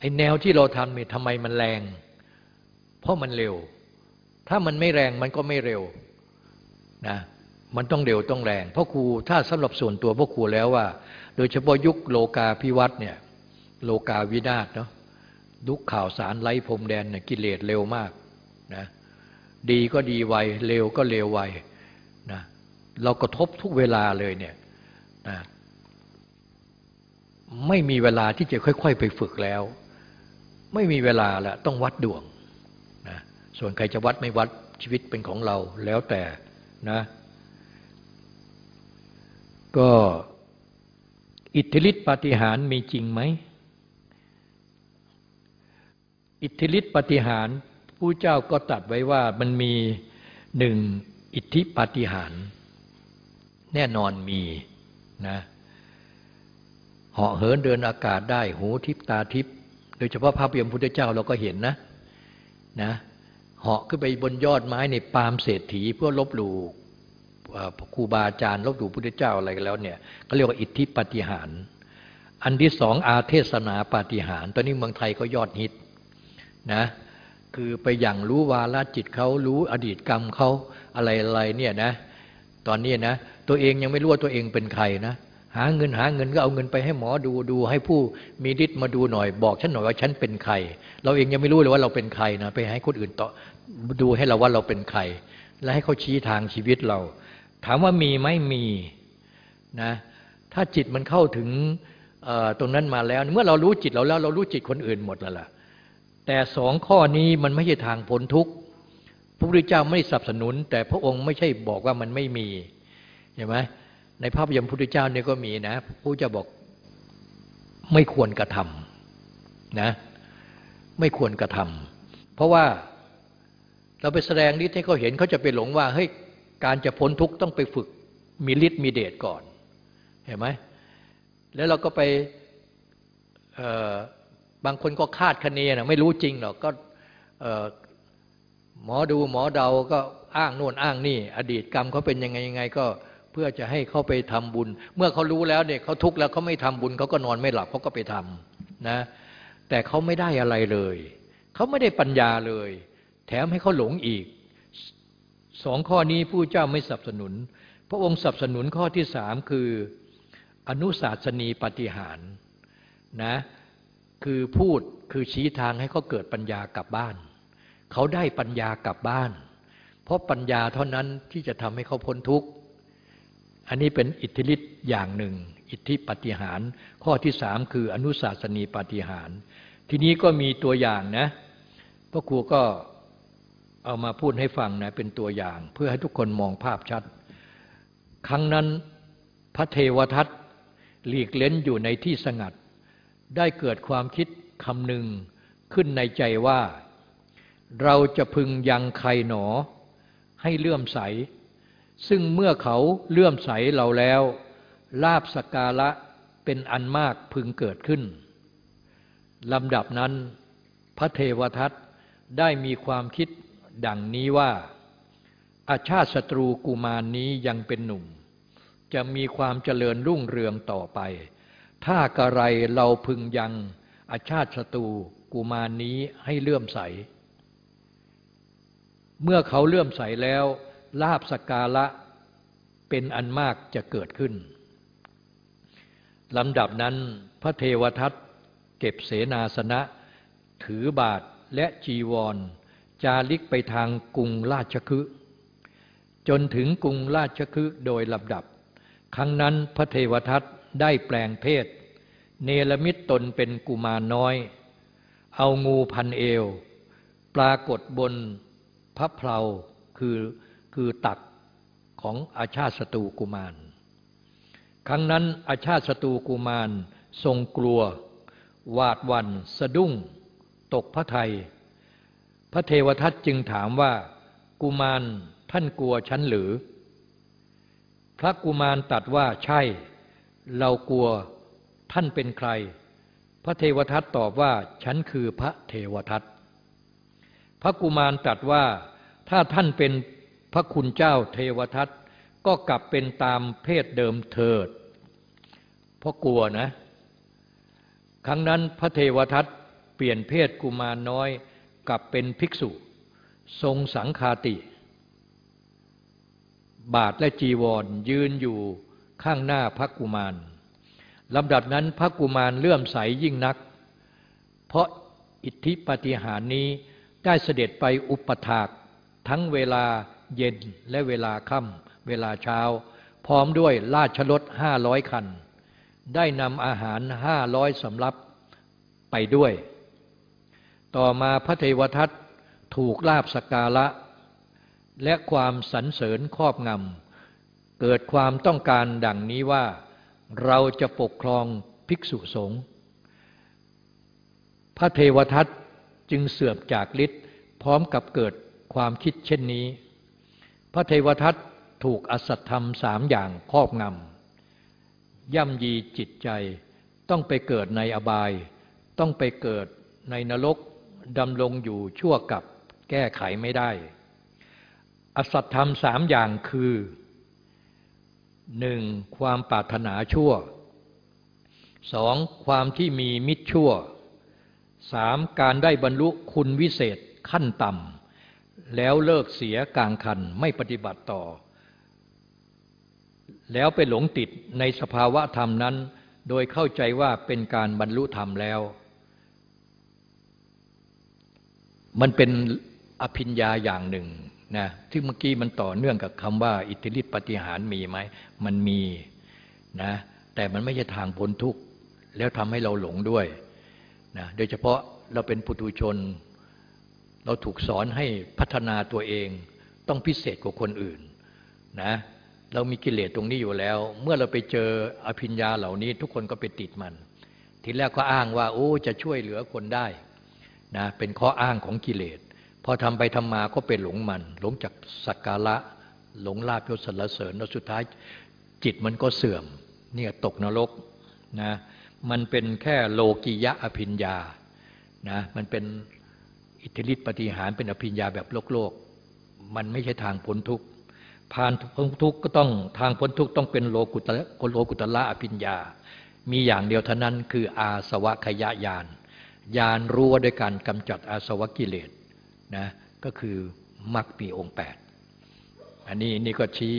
ไอแนวที่เราทำเนี่ยทำไมมันแรง เพราะมันเร็ว ถ้ามันไม่แรงมันก็ไม่เร็วนะมันต้องเร็วต้องแรง เพราะครูถ้าสำหรับส่วนตัวพ่อครูแล้วว่า โดยเฉพาะยุคโลกาพิวัตเนี่ยโลกาวินาศเนาะยุคข่าวสารไร้พรมแดนเนี่ยกิเลสเร็วมากนะดีก็ดีไวเร็วก็เร็วไวนะเรากระทบทุกเวลาเลยเนี่ยนะไม่มีเวลาที่จะค่อย ๆ ไปฝึกแล้ว ไม่มีเวลาละต้องวัดดวงนะส่วนใครจะวัดไม่วัดชีวิตเป็นของเราแล้วแต่นะ ก็ อิทธิฤทธิปฏิหารมีจริงไหม อิทธิฤทธิปฏิหารผู้เจ้าก็ตัดไว้ว่ามันมีหนึ่งอิทธิปฏิหาร แน่นอนมีนะเหาะเหินเดินอากาศได้หูทิพตาทิพโดยเฉพาะพระเปียมพุทธเจ้าเราก็เห็นนะนะเหาะขึ้นไปบนยอดไม้ในปามเศรษฐีเพื่อลบหลู่ ครูบาอาจารย์ลบหลู่พุทธเจ้าอะไรแล้วเนี่ยก็เรียกว่าอิทธิปฏิหาร อันที่สองอาเทศนาปฏิหาร ตอนนี้เมืองไทยก็ยอดฮิตนะคือไปอย่างรู้วาลจิตเขารู้อดีตกรรมเขาอะไรอะไรเนี่ยนะตอนนี้นะตัวเองยังไม่รู้ว่าตัวเองเป็นใครนะหาเงินหาเงินก็เอาเงินไปให้หมอดูดู ให้ผู้มีฤทธิ์มาดูหน่อย บอกฉันหน่อยว่าฉันเป็นใคร เราเองยังไม่รู้เลยว่าเราเป็นใครนะไปให้คนอื่นต่อดูให้เราว่าเราเป็นใคร และให้เขาชี้ทางชีวิตเรา ถามว่ามีไหมมีนะถ้าจิตมันเข้าถึงตรงนั้นมาแล้ว เมื่อเรารู้จิตเราแล้วเรารู้จิตคนอื่นหมดแล้วล่ะแต่สองข้อนี้มันไม่ใช่ทางพ้นทุกข์พระพุทธเจ้าไม่สนับสนุน แต่พระองค์ไม่ใช่บอกว่ามันไม่มีเห็นไหมในภาพยนตร์พุทธเจ้าเนี่ยก็มีนะผู้จะบอกไม่ควรกระทำนะไม่ควรกระทำเพราะว่าเราไปแสดงฤทธิ์ให้เขาเห็นเขาจะไปหลงว่าเฮ้ย การจะพ้นทุกข์ต้องไปฝึกมีฤทธิ์มีเดชก่อน เห็นไหมแล้วเราก็ไปบางคนก็คาดคะเนนะไม่รู้จริงหรอกก็หมอดูหมอเดาก็อ้างโน่นอ้างนี่ อดีตกรรมเขาเป็นยังไงยังไงก็เพื่อจะให้เขาไปทำบุญ เมื่อเขารู้แล้วเนี่ยเขาทุกข์แล้วเขาไม่ทำบุญเขาก็นอนไม่หลับเขาก็ไปทำนะ แต่เขาไม่ได้อะไรเลย เขาไม่ได้ปัญญาเลย แถมให้เขาหลงอีก สองข้อนี้ผู้เจ้าไม่สนับสนุน พระองค์สนับสนุนข้อที่สามคืออนุสาสนีปฏิหารนะคือพูดคือชี้ทางให้เขาเกิดปัญญากลับบ้าน เขาได้ปัญญากลับบ้าน เพราะปัญญาเท่านั้นที่จะทำให้เขาพ้นทุกข์ อันนี้เป็นอิทธิฤทธิ์อย่างหนึ่ง อิทธิปฏิหาร ข้อที่สามคืออนุสาสนีปฏิหาร ทีนี้ก็มีตัวอย่างนะพระครูก็ เอามาพูดให้ฟังนะเป็นตัวอย่าง เพื่อให้ทุกคนมองภาพชัด ครั้งนั้นพระเทวทัตหลีกเล้นอยู่ในที่สงัด ได้เกิดความคิดคำหนึ่งขึ้นในใจว่า เราจะพึงยังใครหนอ ให้เลื่อมใส ซึ่งเมื่อเขาเลื่อมใสเราแล้ว ลาบสกาละเป็นอันมากพึงเกิดขึ้นลำดับนั้น พระเทวทัตได้มีความคิด ดังนี้ว่า อาชาติศัตรูกุมารนนี้ยังเป็นหนุ่ม จะมีความเจริญรุ่งเรืองต่อไป ถ้ากระไรเราพึงยังอาชาติศัตรูกุมารนนี้ให้เลื่อมใส เมื่อเขาเลื่อมใสแล้วลาบสกาละเป็นอันมากจะเกิดขึ้นลำดับนั้นพระเทวทัตเก็บเสนาสนะ ถือบาทและจีวร จาริกไปทางกรุงราชคฤห์จนถึงกรุงราชคฤห์โดยลำดับ ครั้งนั้นพระเทวทัตได้แปลงเพศ เนรมิตตนเป็นกุมารน้อย เอางูพันเอว ปรากฏบนพระเพลาคือคือตักของอาชาติศัตรูกุมาร ครั้งนั้นอาชาติศัตรูกุมารทรงกลัว หวาดวันสะดุ้ง ตกพระไทย พระเทวทัตจึงถามว่า กุมารท่านกลัวฉันหรือ พระกุมารตัดว่าใช่ เรากลัวท่านเป็นใคร พระเทวทัตตอบว่า ฉันคือพระเทวทัตพระกุมารตัดว่าถ้าท่านเป็นพระคุณเจ้าเทวทัตก็กลับเป็นตามเพศเดิมเถิด เพราะกลัวนะ ครั้งนั้นพระเทวทัตเปลี่ยนเพศกุมารน้อย กลับเป็นภิกษุ ทรงสังคาติ บาทและจีวรยืนอยู่ข้างหน้าพระกุมารลำดับนั้นพระกุมารเลื่อมใสยิ่งนัก เพราะอิทธิปฏิหารนี้ได้เสด็จไปอุปถากทั้งเวลาเย็นและเวลาค่ำเวลาเช้า พร้อมด้วยราชรถห้าร้อยคัน ได้นำอาหารห้าร้อยสำรับไปด้วย ต่อมาพระเทวทัตถูกลาบสการะ และความสรรเสริญครอบงำเกิดความต้องการดังนี้ว่าเราจะปกครองภิกษุสงฆ์พระเทวทัตจึงเสื่อมจากฤทธิ์พร้อมกับเกิดความคิดเช่นนี้ พระเทวทัตถูกอสัตธรรมสามอย่างครอบงำย่ำยีจิตใจ ต้องไปเกิดในอบาย ต้องไปเกิดในนรก ดำรงอยู่ชั่วกับแก้ไขไม่ได้ อสัตธรรมสามอย่างคือหนึ่งความปรารถนาชั่วสองความที่มีมิตรชั่วสามการได้บรรลุคุณวิเศษขั้นต่ำแล้วเลิกเสียกลางคันไม่ปฏิบัติต่อ แล้วไปหลงติดในสภาวะธรรมนั้น โดยเข้าใจว่าเป็นการบรรลุธรรมแล้ว มันเป็นอภิญญาอย่างหนึ่งนะที่เมื่อกี้มันต่อเนื่องกับคำว่า อิทธิฤทธิปฏิหารมีไหมมันมีนะแต่มันไม่ใช่ทางพ้นทุกข์แล้วทำให้เราหลงด้วยนะโดยเฉพาะเราเป็นปุถุชน เราถูกสอนให้พัฒนาตัวเอง ต้องพิเศษกว่าคนอื่นนะเรามีกิเลสตรงนี้อยู่แล้ว เมื่อเราไปเจออภิญญาเหล่านี้ ทุกคนก็ไปติดมัน ทีแรกก็อ้างว่า โอ้จะช่วยเหลือคนได้ นะเป็นข้ออ้างของกิเลสพอทำไปทำมาก็เป็นหลงมัน หลงจากสักการะ หลงลาภยศสรรเสริญแล้วสุดท้ายจิตมันก็เสื่อมเนี่ยตกนรกนะมันเป็นแค่โลกิยะอภิญญานะมันเป็นอิทธิฤทธิปฏิหารเป็นอภิญญาแบบโลกโลก มันไม่ใช่ทางพ้นทุกข์ผ่านพ้นทุกข์ก็ต้องทางพ้นทุกข์ต้องเป็นโลกุตละโลกุตละอภิญญา มีอย่างเดียวเท่านั้นคืออาสวะขยะยาน ยานรู้ว่าด้วยการกำจัดอาสวะกิเลสนะก็คือมรรคปีองค์แปดอันนี้นี่ก็ชี้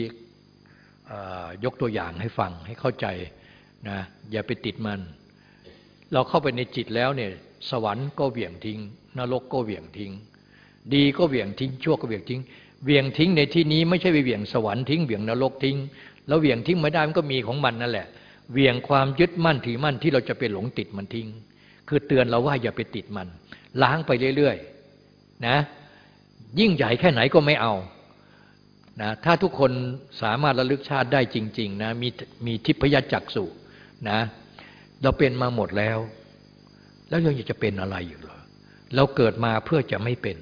ยกตัวอย่างให้ฟังให้เข้าใจนะอย่าไปติดมัน เราเข้าไปในจิตแล้วเนี่ยสวรรค์ก็เหวี่ยงทิ้ง นรกก็เหวี่ยงทิ้ง ดีก็เหวี่ยงทิ้ง ชั่วก็เหวี่ยงทิ้งเหวี่ยงทิ้งในที่นี้ไม่ใช่ไปเหวี่ยงสวรรค์ทิ้งเหวี่ยงนรกทิ้ง แล้วเหวี่ยงทิ้งไม่ได้มันก็มีของมันนั่นแหละเหวี่ยงความยึดมั่นถือมั่นที่เราจะไปหลงติดมันทิ้ง คือเตือนเราว่าอย่าไปติดมัน ล้างไปเรื่อยๆนะยิ่งใหญ่แค่ไหนก็ไม่เอานะถ้าทุกคนสามารถระลึกชาติได้จริง ๆนะมีมีทิพยจักษุนะเราเป็นมาหมดแล้ว แล้วยังจะเป็นอะไรอยู่หรอเราเกิดมาเพื่อจะไม่เป็น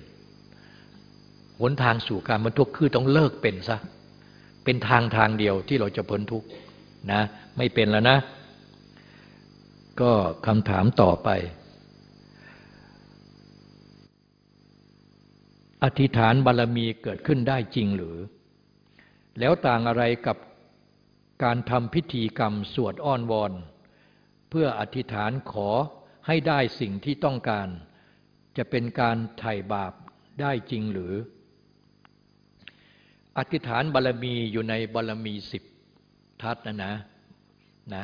หนทางสู่การบรรทุกคือต้องเลิกเป็นซะเป็นทางทางเดียวที่เราจะพ้นทุกนะ ไม่เป็นแล้วนะ ก็คำถามต่อไป อธิษฐานบารรมีเกิดขึ้นได้จริงหรือ แล้วต่างอะไรกับการทำพิธีกรรมสวดอ้อนวอน เพื่ออธิษฐานขอให้ได้สิ่งที่ต้องการ จะเป็นการไถ่บาปได้จริงหรือ อธิษฐานบารรมีอยู่ในบารรมีสิบทัศนะนะนะ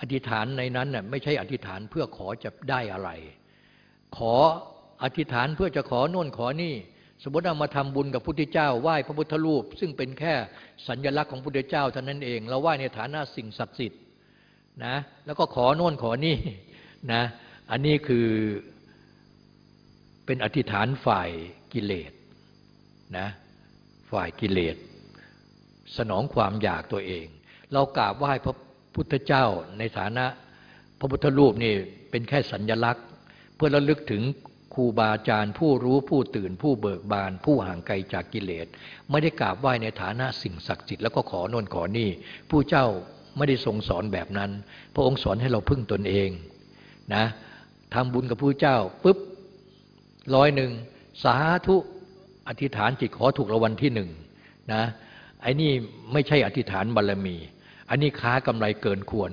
อธิษฐานในนั้นน่ะไม่ใช่อธิษฐานเพื่อขอจะได้อะไร ขออธิษฐานเพื่อจะขอโน่นขอนี่ สมมติเรามาทำบุญกับพุทธเจ้าไหว้พระพุทธรูป ซึ่งเป็นแค่สัญญลักษณ์ของพุทธเจ้าเท่านั้นเอง เราไหว้ในฐานะสิ่งศักดิ์สิทธิ์นะแล้วก็ขอโน่นขอนี่นะอันนี้คือเป็นอธิษฐานฝ่ายกิเลสนะฝ่ายกิเลส สนองความอยากตัวเอง เรากราบไหว้พระ พุทธเจ้าในฐานะ พระพุทธรูปนี่เป็นแค่สัญญลักษณ์ เพื่อระลึกถึงครูบาอาจารย์ ผู้รู้ผู้ตื่นผู้เบิกบาน ผู้ห่างไกลจากกิเลส ไม่ได้กราบไหว้ในฐานะสิ่งศักดิ์สิทธิ์แล้วก็ขอนนขอนี่ผู้เจ้าไม่ได้ทรงสอนแบบนั้น พระองค์สอนให้เราพึ่งตนเองนะทำบุญกับผู้เจ้าปุ๊บร้อยหนึ่งสาธุอธิษฐานจิตขอถูกรางวัลที่หนึ่งนะไอ้นี่ไม่ใช่อธิษฐานบารรมี อันนี้ค้ากำไรเกินควร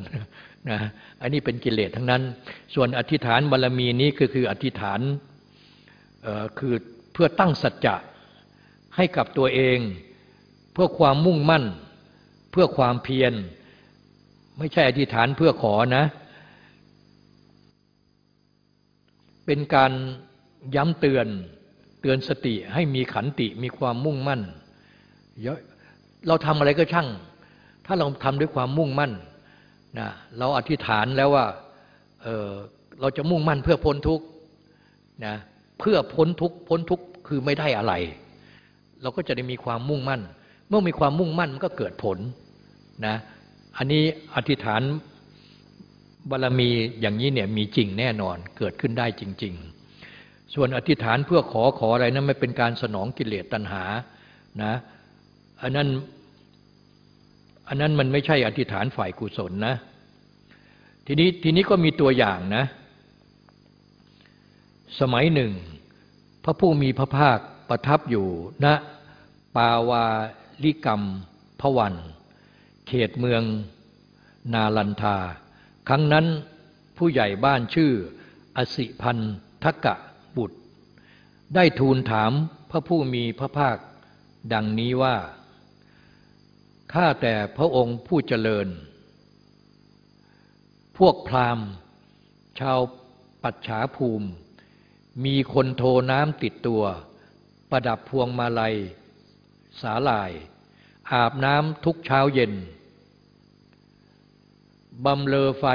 นะอันนี้เป็นกิเลสทั้งนั้น ส่วนอธิษฐานบารรมีนี้ก็คืออธิษฐานคือเพื่อตั้งสัจจะให้กับตัวเอง เพื่อความมุ่งมั่น เพื่อความเพียร ไม่ใช่อธิษฐานเพื่อขอนะ เป็นการย้ำเตือนเตือนสติให้มีขันติมีความมุ่งมั่น เราทำอะไรก็ช่าง ถ้าเราทำด้วยความมุ่งมั่นนะเราอธิษฐานแล้วว่าเเราจะมุ่งมั่นเพื่อพ้นทุกข์นะเพื่อพ้นทุกข์พ้นทุกข์คือไม่ได้อะไร เราก็จะได้มีความมุ่งมั่น เมื่อมีความมุ่งมั่นมันก็เกิดผลนะอันนี้อธิษฐานบารรมีอย่างนี้เนี่ยมีจริงแน่นอนเกิดขึ้นได้จริง ๆ ส่วนอธิษฐานเพื่อขอขออะไรนั้นไม่เป็นการสนองกิเลสตัณหานะอันนั้น อันนั้นมันไม่ใช่อธิษฐานฝ่ายกุศลนะ ทีนี้ทีนี้ก็มีตัวอย่างนะ สมัยหนึ่ง พระผู้มีพระภาคประทับอยู่ณนะปาวาลิกรรมพวัน เขตเมืองนาลันทา ครั้งนั้นผู้ใหญ่บ้านชื่อ อสิพันทกะบุตร ได้ทูลถามพระผู้มีพระภาคดังนี้ว่า ข้าแต่พระองค์ผู้เจริญ พวกพราหมณ์ ชาวปัจฉาภูมิ มีคนโทน้ำติดตัว ประดับพวงมาลัย สาลาย อาบน้ำทุกเช้าเย็นบำเลอไฟ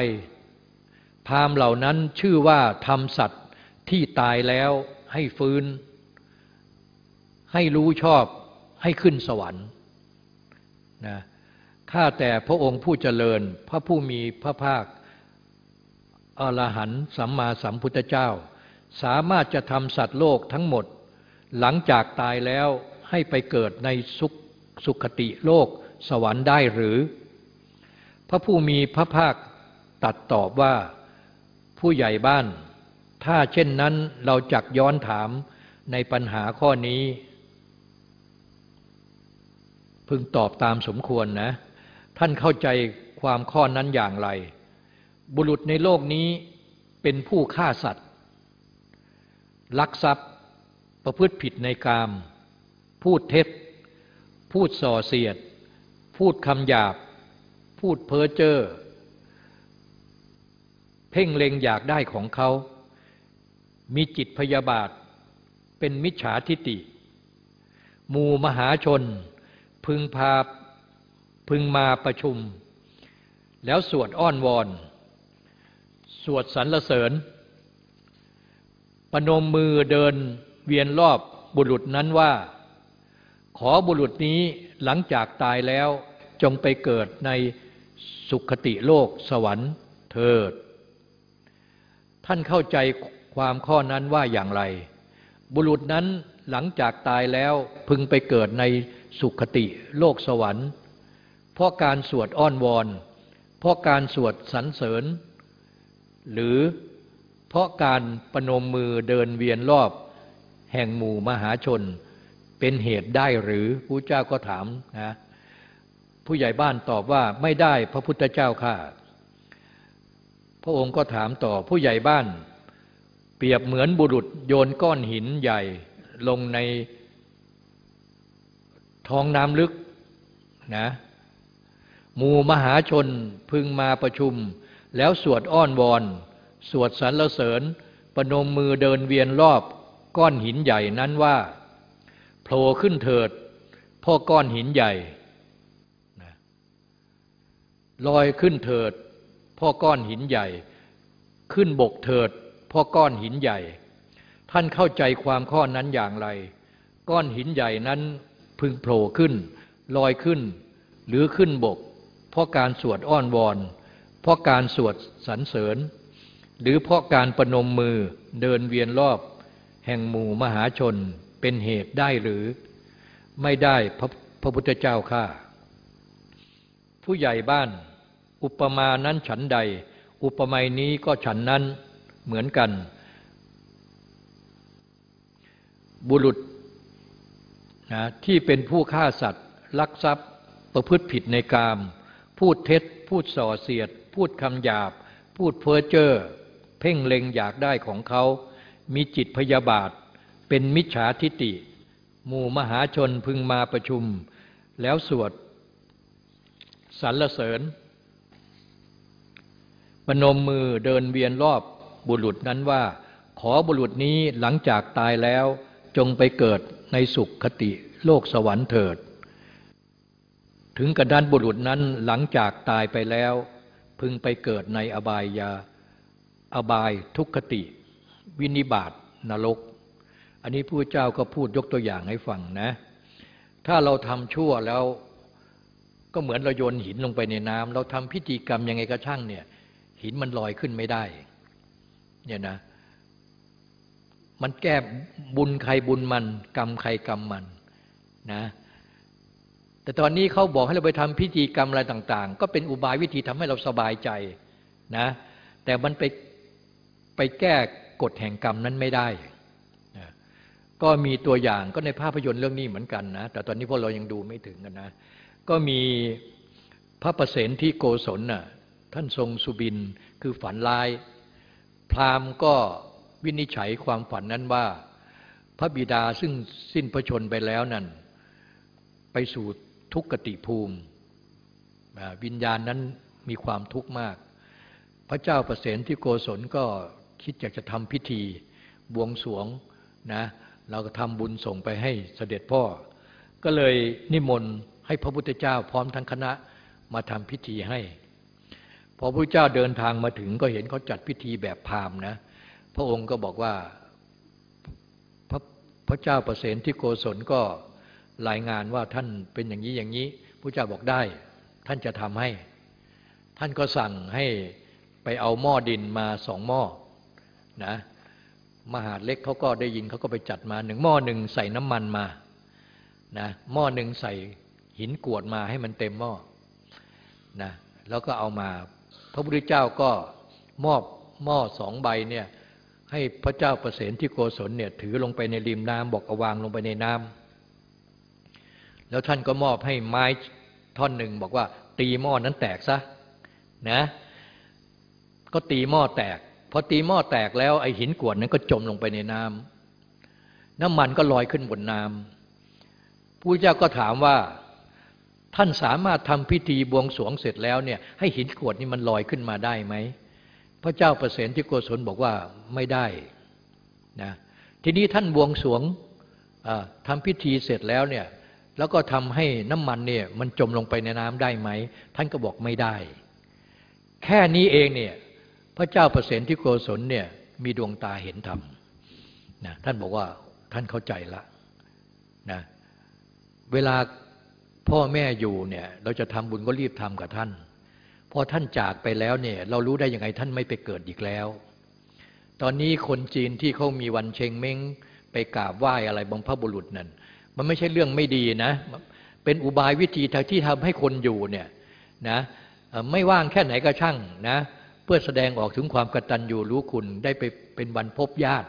พราหมณ์เหล่านั้นชื่อว่าทำสัตว์ที่ตายแล้วให้ฟื้น ให้รู้ชอบให้ขึ้นสวรรค์ นะข้าแต่พระองค์ผู้เจริญ พระผู้มีพระภาคอรหันต์สัมมาสัมพุทธเจ้า สามารถจะทำสัตว์โลกทั้งหมด หลังจากตายแล้วให้ไปเกิดในสุขสุขติโลกสวรรค์ได้หรือ พระผู้มีพระภาคตัดตอบว่าผู้ใหญ่บ้าน ถ้าเช่นนั้นเราจักย้อนถามในปัญหาข้อนี้ พึงตอบตามสมควรนะ ท่านเข้าใจความข้อนั้นอย่างไร บุรุษในโลกนี้เป็นผู้ฆ่าสัตว์ ลักทรัพย์ ประพฤติผิดในกาม พูดเท็จ พูดส่อเสียด พูดคำหยาบ พูดเพ้อเจ้อ เพ่งเล็งอยากได้ของเขา มีจิตพยาบาท เป็นมิจฉาทิฏฐิ มูมหาชน พึงพาพึงมาประชุม แล้วสวดอ้อนวอน สวดสรรเสริญปนมมือเดินเวียนรอบบุรุษนั้นว่า ขอบุรุษนี้หลังจากตายแล้วจงไปเกิดในสุขติโลกสวรรค์เถิด ท่านเข้าใจความข้อนั้นว่าอย่างไร บุรุษนั้นหลังจากตายแล้วพึงไปเกิดใน สุขติ โลกสวรรค์ เพราะการสวดอ้อนวอน เพราะการสวดสรรเสริญ หรือเพราะการประนมมือเดินเวียนรอบ แห่งหมู่มหาชน เป็นเหตุได้หรือพระเจ้าก็ถามนะผู้ใหญ่บ้านตอบว่าไม่ได้พระพุทธเจ้าข้าพระองค์ก็ถามต่อผู้ใหญ่บ้าน เปรียบเหมือนบุรุษโยนก้อนหินใหญ่ลงใน ท้องน้ำลึกนะหมู่มหาชนพึงมาประชุม แล้วสวดอ้อนวอน สวดสรรเสริญปนมมือเดินเวียนรอบก้อนหินใหญ่นั้นว่าโผล่ขึ้นเถิด พ่อก้อนหินใหญ่ลอยขึ้นเถิด พ่อก้อนหินใหญ่ ขึ้นบกเถิด พ่อก้อนหินใหญ่ ท่านเข้าใจความข้อนั้นอย่างไร ก้อนหินใหญ่นั้น พึงโผล่ขึ้น ลอยขึ้น หรือขึ้นบก เพราะการสวดอ้อนวอน เพราะการสวดสรรเสริญ หรือเพราะการประนมมือเดินเวียนรอบ แห่งหมู่มหาชนเป็นเหตุได้หรือ ไม่ได้พระพระพุทธเจ้าข้าผู้ใหญ่บ้าน อุปมานั้นฉันใด อุปมานี้ก็ฉันนั้นเหมือนกัน บุรุษ นะที่เป็นผู้ฆ่าสัตว์ ลักทรัพย์ ประพฤติผิดในกาม พูดเท็จ พูดส่อเสียด พูดคำหยาบ พูดเพ้อเจ้อเพ่งเล็งอยากได้ของเขา มีจิตพยาบาท เป็นมิจฉาทิฏฐิหมู่มหาชนพึงมาประชุม แล้วสวดสรรเสริญปนมมือเดินเวียนรอบบุรุษนั้นว่า ขอบุรุษนี้หลังจากตายแล้ว จงไปเกิดในสุขคติโลกสวรรค์เถิด ถึงกระดานบุรุษนั้นหลังจากตายไปแล้ว พึงไปเกิดในอบายยา อบายทุกขติ วินิบาตนรก อันนี้ผู้เจ้าก็พูดยกตัวอย่างให้ฟังนะ ถ้าเราทำชั่วแล้วก็เหมือนเราโยนหินลงไปในน้ำเราทำพิธีกรรมยังไงก็ช่างเนี่ยหินมันลอยขึ้นไม่ได้เนี่ยนะ มันแก้บุญใครบุญมัน กรรมใครกรรมมันนะแต่ตอนนี้เขาบอกให้เราไปทำพิธีกรรมอะไรต่าง ๆ ก็เป็นอุบายวิธีทำให้เราสบายใจนะแต่มันไปไปแก้กฎแห่งกรรมนั้นไม่ได้นะก็มีตัวอย่างก็ในภาพยนตร์เรื่องนี้เหมือนกันนะแต่ตอนนี้พวกเรายังดูไม่ถึงกันนะก็มีพระประเสนที่โกศลน่ะท่านทรงสุบินคือฝันลาย พราหมณ์ก็ วินิจฉัยความฝันนั้นว่า พระบิดาซึ่งสิ้นพระชนไปแล้วนั่น ไปสู่ทุกขติภูมิ วิญญาณนั้นมีความทุกข์มาก พระเจ้าประเสนที่โกศลก็คิดอยากจะทำพิธีบวงสวงนะเราก็ทำบุญส่งไปให้เสด็จพ่อ ก็เลยนิมนต์ให้พระพุทธเจ้าพร้อมทั้งคณะมาทำพิธีให้ พอพระเจ้าเดินทางมาถึงก็เห็นเขาจัดพิธีแบบพราหมณ์นะ พระองค์ก็บอกว่าพระพระเจ้าประเสนที่โกศลก็รายงานว่าท่านเป็นอย่างนี้อย่างนี้พระเจ้าบอกได้ ท่านจะทำให้ ท่านก็สั่งให้ไปเอาหม้อดินมาสองหม้อนะมหาเล็กเขาก็ได้ยินเขาก็ไปจัดมาหนึ่งหม้อหนึ่งใส่น้ำมันมานะหม้อหนึ่งใส่หินกวดมาให้มันเต็มหม้อนะแล้วก็เอามา พระพุทธเจ้าก็มอบหม้อสองใบเนี่ย ให้พระเจ้าประเสนที่โกศลเนี่ยถือลงไปในริมน้ำบอกเอาวางลงไปในน้ำแล้วท่านก็มอบให้ไม้ท่อนหนึ่งบอกว่า ตีหม้อนั้นแตกซะนะก็ตีหม้อแตกพอตีหม้อแตกแล้วไอหินกวดนั้นก็จมลงไปในน้ำน้ำมันก็ลอยขึ้นบนน้ำพระเจ้าก็ถามว่าท่านสามารถทำพิธีบวงสรวงเสร็จแล้วเนี่ยให้หินกวดนี่มันลอยขึ้นมาได้ไหม พระเจ้าประเสนที่โกศลบอกว่าไม่ได้นะทีนี้ท่านบวงสวงทำพิธีเสร็จแล้วเนี่ยแล้วก็ทำให้น้ำมันเนี่ยมันจมลงไปในน้ำได้ไหม ท่านก็บอกไม่ได้ แค่นี้เองเนี่ยพระเจ้าประเสนที่โกศลเนี่ยมีดวงตาเห็นธรรมนะท่านบอกว่าท่านเข้าใจละนะเวลาพ่อแม่อยู่เนี่ยเราจะทำบุญก็รีบทำกับท่าน อท่านจากไปแล้วเนี่ยเรารู้ได้ยังไงท่านไม่ไปเกิดอีกแล้ว ตอนนี้คนจีนที่เขามีวันเชงเม้งไปกราบไหว้อะไรบังพระบุรุษนั่นมันไม่ใช่เรื่องไม่ดีนะ เป็นอุบายวิธีที่ทำให้คนอยู่เนี่ยนะไม่ว่างแค่ไหนก็ช่างนะเพื่อแสดงออกถึงความกตัญญูรู้คุณได้ไปเป็นวันพบญาติ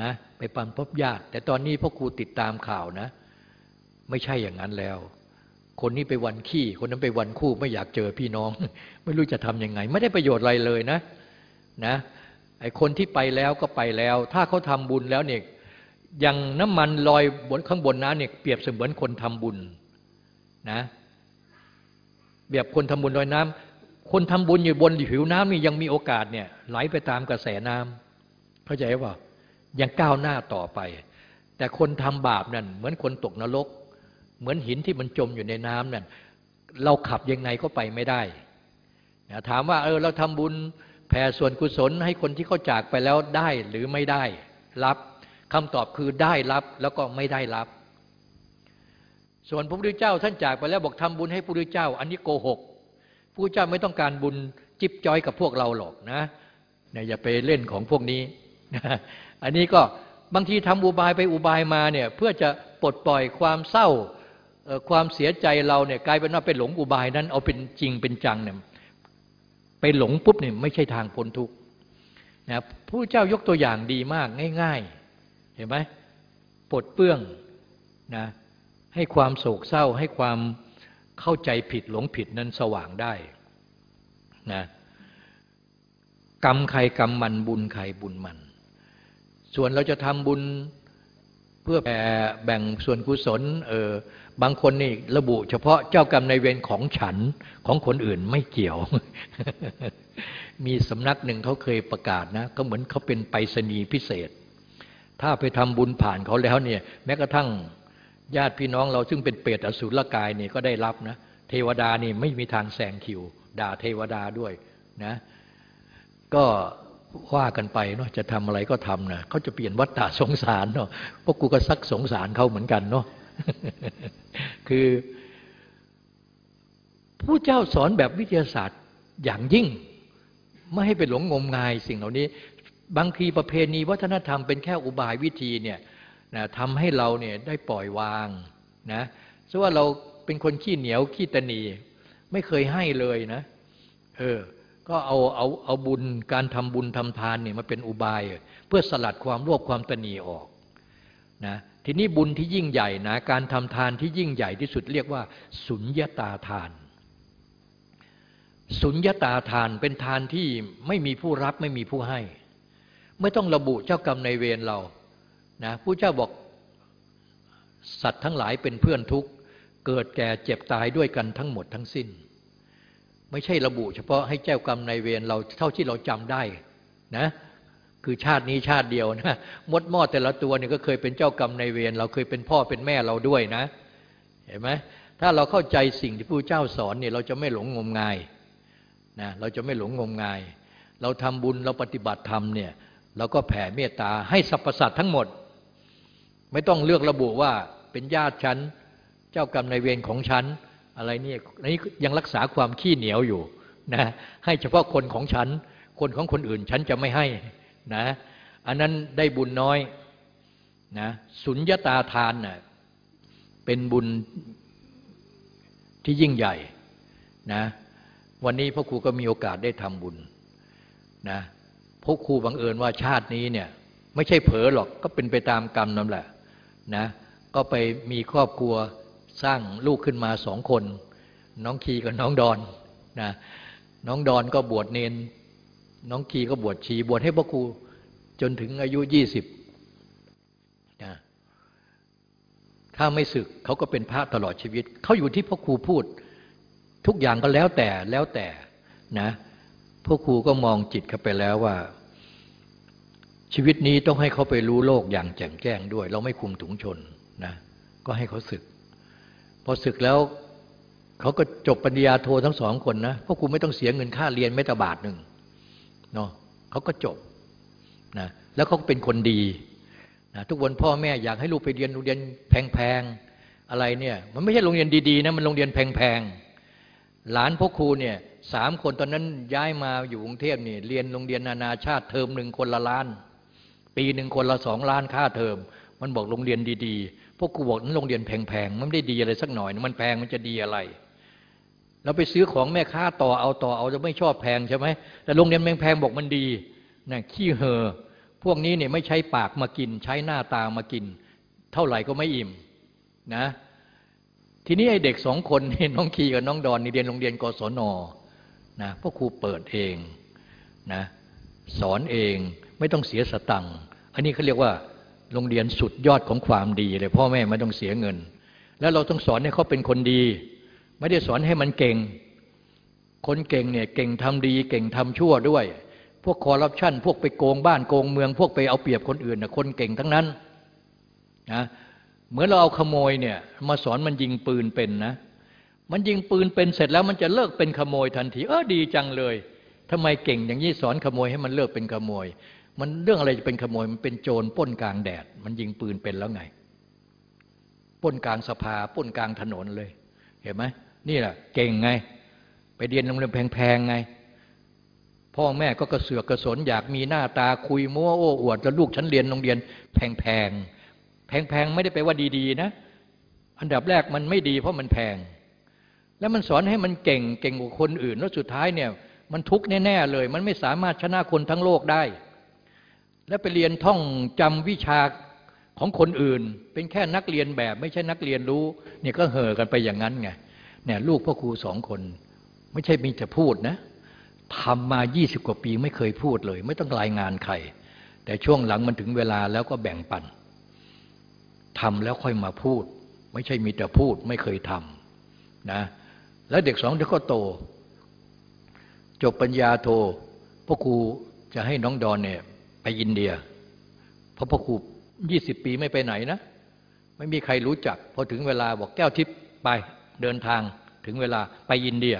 นะไปปันพบญาติ แต่ตอนนี้พ่อครูติดตามข่าวนะ ไม่ใช่อย่างนั้นแล้ว คนนี้ไปวันขี้ คนนั้นไปวันคู่ไม่อยากเจอพี่น้อง ไม่รู้จะทํำยังไง ไม่ได้ประโยชน์อะไรเลยนะนะไอคนที่ไปแล้วก็ไปแล้ว ถ้าเขาทำบุญแล้วเนี่ยอย่างน้ำมันลอยบนข้างบนน้ำเนี่ยเปรียบเสมือนคนทำบุญนะเปรียบคนทำบุญลอยน้ำคนทำบุญอยู่บนผิวน้ำนี่ยังมีโอกาสเนี่ยไหลไปตามกระแสน้ำเข้าใจว่ายังก้าวหน้าต่อไป แต่คนทำบาปนั่นเหมือนคนตกนรก เหมือนหินที่มันจมอยู่ในน้ำนั่นเราขับยังไงก็ไปไม่ได้ถามว่าเออเราทำบุญแผ่ส่วนกุศลให้คนที่เขาจากไปแล้วได้หรือไม่ได้รับคำตอบคือได้รับแล้วก็ไม่ได้รับ ส่วนพระพุทธเจ้าท่านจากไปแล้วบอกทำบุญให้พระพุทธเจ้า อันนี้โกหกพระพุทธเจ้าไม่ต้องการบุญจิบจอยกับพวกเราหรอกนะเนี่ยอย่าไปเล่นของพวกนี้อันนี้ก็บางทีทำอุบายไปอุบายมาเนี่ยเพื่อจะปลดปล่อยความเศร้า ความเสียใจเราเนี่ยกลายเป็นว่าไปหลงอุบายนั้น เอาเป็นจริงเป็นจังเนี่ยไปหลงปุ๊บเนี่ยไม่ใช่ทางพ้นทุกข์นะผู้เจ้ายกตัวอย่างดีมากง่าย ๆ เห็นไหมปลดเปื้องนะให้ความโศกเศร้าให้ความเข้าใจผิดหลงผิดนั้นสว่างได้นะกรรมใครกรรมมันบุญใครบุญมัน ส่วนเราจะทำบุญเพื่อแผ่แบ่งส่วนกุศลเออ บางคนนี่ระบุเฉพาะเจ้ากรรมในเวรของฉันของคนอื่นไม่เกี่ยว มีสำนักหนึ่งเขาเคยประกาศนะ ก็เหมือนเขาเป็นไปรษณีย์พิเศษ ถ้าไปทำบุญผ่านเขาแล้วเนี่ย แม้กระทั่งญาติพี่น้องเราซึ่งเป็นเปรตอสุรกายเนี่ยก็ได้รับนะ เทวดานี่ไม่มีทางแซงคิว ด่าเทวดาด้วยนะ ก็ว่ากันไปเนาะจะทำอะไรก็ทำนะเขาจะเปลี่ยนวัฏฏะสงสารเนาะพวกกูก็ซักสงสารเขาเหมือนกันเนาะ คือ ผู้เจ้าสอนแบบวิทยาศาสตร์อย่างยิ่ง ไม่ให้ไปหลงงมงายสิ่งเหล่านี้ บางทีประเพณีวัฒนธรรมเป็นแค่อุบายวิธีเนี่ยนะทำให้เราเนี่ยได้ปล่อยวางนะเพราะว่าเราเป็นคนขี้เหนียวขี้ตนีไม่เคยให้เลยนะเออก็เอาเอาเอาบุญการทำบุญทำทานเนี่ยมาเป็นอุบาย เพื่อสลัดความโลภความตนีออกนะ ทีนี้บุญที่ยิ่งใหญ่นะการทำทานที่ยิ่งใหญ่ที่สุดเรียกว่า สุญญาตาทาน สุญญาตาทานเป็นทานที่ไม่มีผู้รับไม่มีผู้ให้ ไม่ต้องระบุเจ้ากรรมในเวรเรานะผู้เจ้าบอกสัตว์ทั้งหลายเป็นเพื่อนทุกข์ เกิดแก่เจ็บตายด้วยกันทั้งหมดทั้งสิ้น ไม่ใช่ระบุเฉพาะให้เจ้ากรรมในเวรเราเท่าที่เราจำได้นะ คือชาตินี้ชาติเดียวนะมดมอดแต่ละตัวเนี่ยก็เคยเป็นเจ้ากรรมในเวรเราเคยเป็นพ่อเป็นแม่เราด้วยนะ เห็นไหมถ้าเราเข้าใจสิ่งที่ผู้เจ้าสอนเนี่ยเราจะไม่หลงงมงายนะเราจะไม่หลงงมงาย เราทำบุญเราปฏิบัติธรรมเนี่ยเราก็แผ่เมตตาให้สรรพสัตว์ทั้งหมด ไม่ต้องเลือกระบุว่าเป็นญาติฉันเจ้ากรรมในเวรของฉันอะไรเนี่ยนี้ยังรักษาความขี้เหนียวอยู่นะให้เฉพาะคนของฉัน คนของคนอื่นฉันจะไม่ให้ นะอันนั้นได้บุญน้อยนะสุญญาตาทานนะ่ะเป็นบุญที่ยิ่งใหญ่นะวันนี้พ่อครูก็มีโอกาสได้ทำบุญนะพ่อครูบังเอิญว่าชาตินี้เนี่ยไม่ใช่เผลอหรอกก็เป็นไปตามกรรมนั่นแหละนะก็ไปมีครอบครัวสร้างลูกขึ้นมาสองคน น้องคีกับน้องดอนนะน้องดอนก็บวชเนน น้องคีก็บวชชีบวชให้พ่อครูจนถึงอายุยี่สิบนะถ้าไม่ศึกเขาก็เป็นพระตลอดชีวิต เขาอยู่ที่พ่อครูพูด ทุกอย่างก็แล้วแต่แล้วแต่นะพ่อครูก็มองจิตเขาไปแล้วว่า ชีวิตนี้ต้องให้เขาไปรู้โลกอย่างแจ่มแจ้งด้วย เราไม่คุมถุงชนนะก็ให้เขาศึก พอศึกแล้วเขาก็จบปัญญาโททั้งสองคนนะพ่อครูไม่ต้องเสียเงินค่าเรียนไม่ตบาทหนึ่ง เนาะเขาก็จบนะแล้วเขาเป็นคนดีนะทุกวันพ่อแม่อยากให้ลูกไปเรียนโรงเรียนแพงๆอะไรเนี่ย มันไม่ใช่โรงเรียนดีๆนะมันโรงเรียนแพงๆหลานพ่อครูเนี่ยสามคนตอนนั้นย้ายมาอยู่กรุงเทพเนี่ยเรียนโรงเรียนนานาชาติเทอมหนึ่งคนละล้าน ปีหนึ่งคนละสองล้านค่าเทอม มันบอกโรงเรียนดีๆพวกครูบอกนั้นโรงเรียนแพงๆมันไม่ได้ดีอะไรสักหน่อย มันแพงมันจะดีอะไร เราไปซื้อของแม่ค้าต่อเอาต่อเอาจะไม่ชอบแพงใช่ไหมแต่โรงเรียนแพงบอกมันดีนะขี้เห่อพวกนี้เนี่ยไม่ใช้ปากมากิน ใช้หน้าตามากิน เท่าไหร่ก็ไม่อิ่มนะ ทีนี้ไอ้เด็กสองคนนี่น้องคีกับน้องดอนนี่เรียนโรงเรียนกศนนะพวกครูเปิดเองนะสอนเองไม่ต้องเสียสตังค์อันนี้เขาเรียกว่าโรงเรียนสุดยอดของความดีเลยพ่อแม่ไม่ต้องเสียเงิน แล้วเราต้องสอนให้เขาเป็นคนดี ไม่ได้สอนให้มันเก่ง คนเก่งเนี่ยเก่งทำดี เก่งทำชั่วด้วย พวกคอร์รัปชันพวกไปโกงบ้านโกงเมือง พวกไปเอาเปรียบคนอื่นนะคนเก่งทั้งนั้นนะเหมือนเราเอาขโมยเนี่ยมาสอนมันยิงปืนเป็นนะ มันยิงปืนเป็นเสร็จแล้วมันจะเลิกเป็นขโมยทันที เออดีจังเลยทำไมเก่งอย่างนี้สอนขโมยให้มันเลิกเป็นขโมย มันเรื่องอะไรจะเป็นขโมยมันเป็นโจรป้นกลางแดด มันยิงปืนเป็นแล้วไงป้นกลางสภาป้นกลางถนนเลย เห็นไหม นี่แหละเก่งไง ไปเรียนโรงเรียนแพงๆไง พ่อแม่ก็กระเสือกกระสนอยากมีหน้าตาคุยมั่วโอ้อวดแล้วลูกฉันเรียนโรงเรียนแพงแพงแพงแพงไม่ได้ไปว่าดีๆนะ อันดับแรกมันไม่ดีเพราะมันแพง แล้วมันสอนให้มันเก่งเก่งกว่าคนอื่น แล้วสุดท้ายเนี่ย มันทุกข์แน่ๆเลย มันไม่สามารถชนะคนทั้งโลกได้ แล้วไปเรียนท่องจำวิชาของคนอื่น เป็นแค่นักเรียนแบบไม่ใช่นักเรียนรู้เนี่ยก็เห่อกันไปอย่างนั้นไง เนี่ยลูกพ่อครูสองคน ไม่ใช่มีแต่พูดนะทำมายี่สิบกว่าปีไม่เคยพูดเลย ไม่ต้องรายงานใคร แต่ช่วงหลังมันถึงเวลาแล้วก็แบ่งปันทำแล้วค่อยมาพูด ไม่ใช่มีแต่พูดไม่เคยทำนะแล้วเด็กสองเด็กก็โต จบปัญญาโทพ่อครูจะให้น้องดอนเนี่ยไปอินเดีย เพราะพ่อครูยี่สิบปีไม่ไปไหนนะ ไม่มีใครรู้จัก พอถึงเวลาบอกแก้วทิพย์ไป เดินทางถึงเวลาไปอินเดีย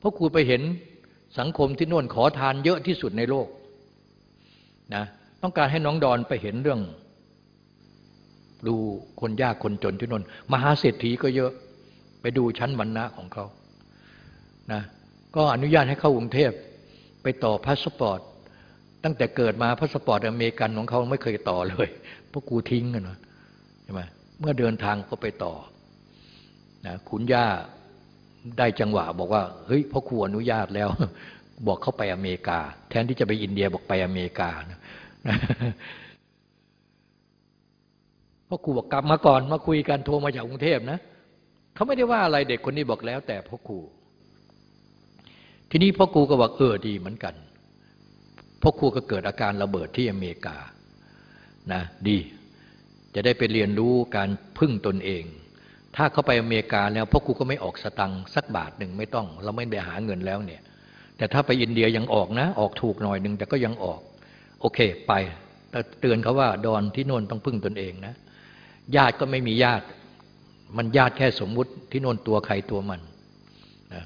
พ่อครูไปเห็นสังคมที่โน่นขอทานเยอะที่สุดในโลกนะต้องการให้น้องดอนไปเห็นเรื่อง ดูคนยากคนจนที่นนมหาเศรษฐีก็เยอะไปดูชั้นวรรณะของเขานะก็อนุญาตให้เข้ากรุงเทพไปต่อพาสปอร์ตตั้งแต่เกิดมาพาสปอร์ตอเมริกันของเขาไม่เคยต่อเลยเพราะกูทิ้งกันนะใช่ไหมเมื่อเดินทางก็ไปต่อ นะคุณย่าได้จังหวะบอกว่าเฮ้ยพ่อครูอนุญาตแล้ว บอกเข้าไปอเมริกา แทนที่จะไปอินเดียบอกไปอเมริกานะพ่อครูบอกกลับมาก่อนมาคุยกันโทรมาจากกรุงเทพนะเขาไม่ได้ว่าอะไรเด็กคนนี้บอกแล้ว แต่พ่อครูทีนี้พ่อครูก็บอกเออดีเหมือนกันพ่อครูก็เกิดอาการระเบิดที่อเมริกานะดี จะได้ไปเรียนรู้การพึ่งตนเอง ถ้าเขาไปอเมริกาแล้วพ่อครูก็ไม่ออกสตังค์สักบาทหนึ่งไม่ต้อง เราไม่ไปหาเงินแล้วเนี่ย แต่ถ้าไปอินเดียยังออกนะ ออกถูกหน่อยหนึ่งแต่ก็ยังออก โอเคไปเตือนเขาว่าดอนที่โน่นต้องพึ่งตนเองนะ ญาติก็ไม่มีญาติ มันญาติแค่สมมุติที่โน่นตัวใครตัวมันนะ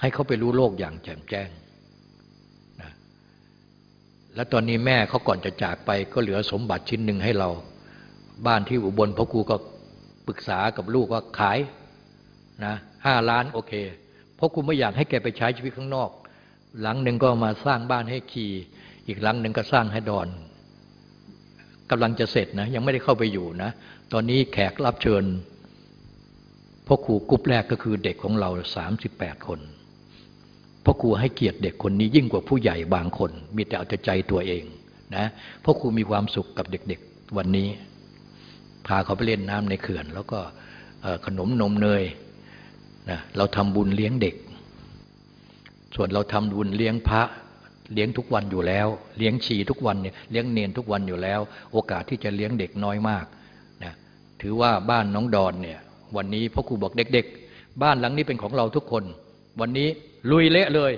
ให้เขาไปรู้โลกอย่างแจ่มแจ้งนะแล้วตอนนี้แม่เขาก่อนจะจากไปก็เหลือสมบัติชิ้นหนึ่งให้เรา บ้านที่อุบลพ่อครูก็ ปรึกษากับลูกว่าขายนะห้าล้านโอเค เพราะครูไม่อยากให้แกไปใช้ชีวิตข้างนอก หลังหนึ่งก็มาสร้างบ้านให้คีอีกหลังหนึ่งก็สร้างให้ดอนกำลังจะเสร็จนะ ยังไม่ได้เข้าไปอยู่นะ ตอนนี้แขกรับเชิญพ่อครูกรุ๊ปแรกก็คือเด็กของเราสามสิบแปดคนพ่อครูให้เกียรติเด็กคนนี้ยิ่งกว่าผู้ใหญ่บางคน มีแต่เอาใจตัวเองนะพ่อครูมีความสุขกับเด็กๆวันนี้ พาเขาไปเล่นน้ำในเขื่อน แล้วก็ขนมนมเนยนะเราทำบุญเลี้ยงเด็ก ส่วนเราทำบุญเลี้ยงพระเลี้ยงทุกวันอยู่แล้ว เลี้ยงชีทุกวันเนี่ยเลี้ยงเนนทุกวันอยู่แล้ว โอกาสที่จะเลี้ยงเด็กน้อยมากนะถือว่าบ้านน้องดอนเนี่ยวันนี้พ่อครูบอกเด็ก ๆ บ้านหลังนี้เป็นของเราทุกคน วันนี้ลุยเละเลย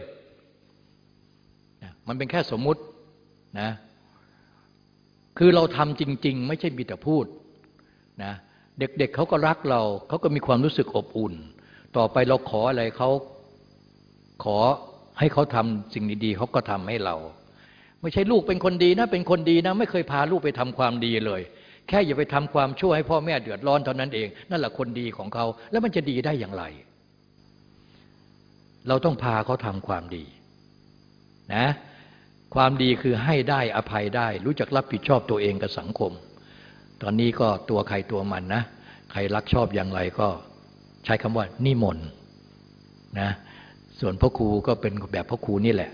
นะมันเป็นแค่สมมุตินะคือเราทำจริง ๆ ไม่ใช่มีแต่พูด นะเด็กๆเเขาก็รักเรา เขาก็มีความรู้สึกอบอุ่น ต่อไปเราขออะไรเขาขอให้เขาทำสิ่งดีๆเขาก็ทำให้เรา ไม่ใช่ลูกเป็นคนดีนะ เป็นคนดีนะ ไม่เคยพาลูกไปทำความดีเลย แค่อย่าไปทำความชั่วให้พ่อแม่เดือดร้อนเท่านั้นเอง นั่นแหละคนดีของเขา แล้วมันจะดีได้อย่างไร เราต้องพาเขาทำความดีนะความดีคือให้ได้อภัยได้ รู้จักรับผิดชอบตัวเองกับสังคม ตอนนี้ก็ตัวใครตัวมันนะ ใครรักชอบอย่างไรก็ใช้คำว่านิมนต์นะส่วนพ่อครูก็เป็นแบบพ่อครูนี่แหละ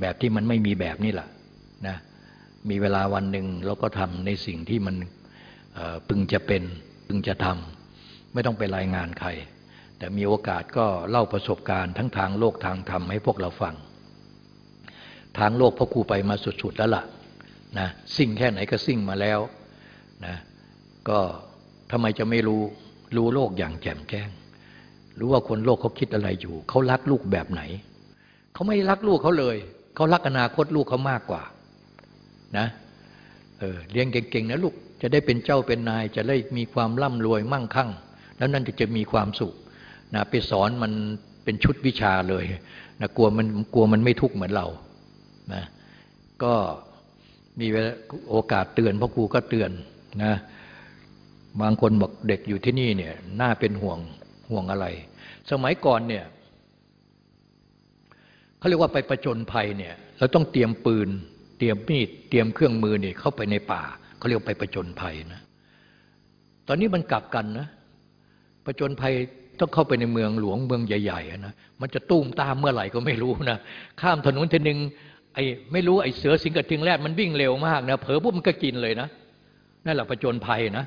แบบที่มันไม่มีแบบนี่แหละนะมีเวลาวันหนึ่งเราก็ทำในสิ่งที่มันพึงจะเป็นพึงจะทำไม่ต้องไปรายงานใคร แต่มีโอกาสก็เล่าประสบการณ์ทั้งทางโลกทางธรรมให้พวกเราฟัง ทางโลกพ่อครูไปมาสุดๆแล้วล่ะนะสิ่งแค่ไหนก็สิ่งมาแล้ว นะก็ทำไมจะไม่รู้รู้โลกอย่างแจ่มแจ้ง รู้ว่าคนโลกเขาคิดอะไรอยู่ เขารักลูกแบบไหน เขาไม่รักลูกเขาเลย เขารักอนาคตลูกเขามากกว่านะเออเลี้ยงเก่งๆนะลูกจะได้เป็นเจ้าเป็นนาย จะได้มีความร่ำรวยมั่งคั่ง แล้วนั่นจะมีความสุขนะไปสอนมันเป็นชุดวิชาเลยนะกลัวมันกลัวมันไม่ทุกข์เหมือนเรานะก็มีโอกาสเตือนพ่อครูก็เตือน นะบางคนบอกเด็กอยู่ที่นี่เนี่ยน่าเป็นห่วงห่วงอะไร สมัยก่อนเนี่ยเขาเรียกว่าไปประจนภัยเนี่ยเราต้องเตรียมปืน เตรียมมีดเตรียมเครื่องมือเนี่ยเข้าไปในป่าเขาเรียกไปประจนภัยนะตอนนี้มันกลับกันนะประจนภัยต้องเข้าไปในเมืองหลวงเมืองใหญ่ๆนะมันจะตุ้มตามเมื่อไหร่ก็ไม่รู้นะข้ามถนนทีหนึ่งไอ้ไม่รู้ไอ้เสือสิงกระทิงแรดมันวิ่งเร็วมากนะเผลอปุ๊บมันก็กินเลยนะ นั่นแหละประจนภัยนะ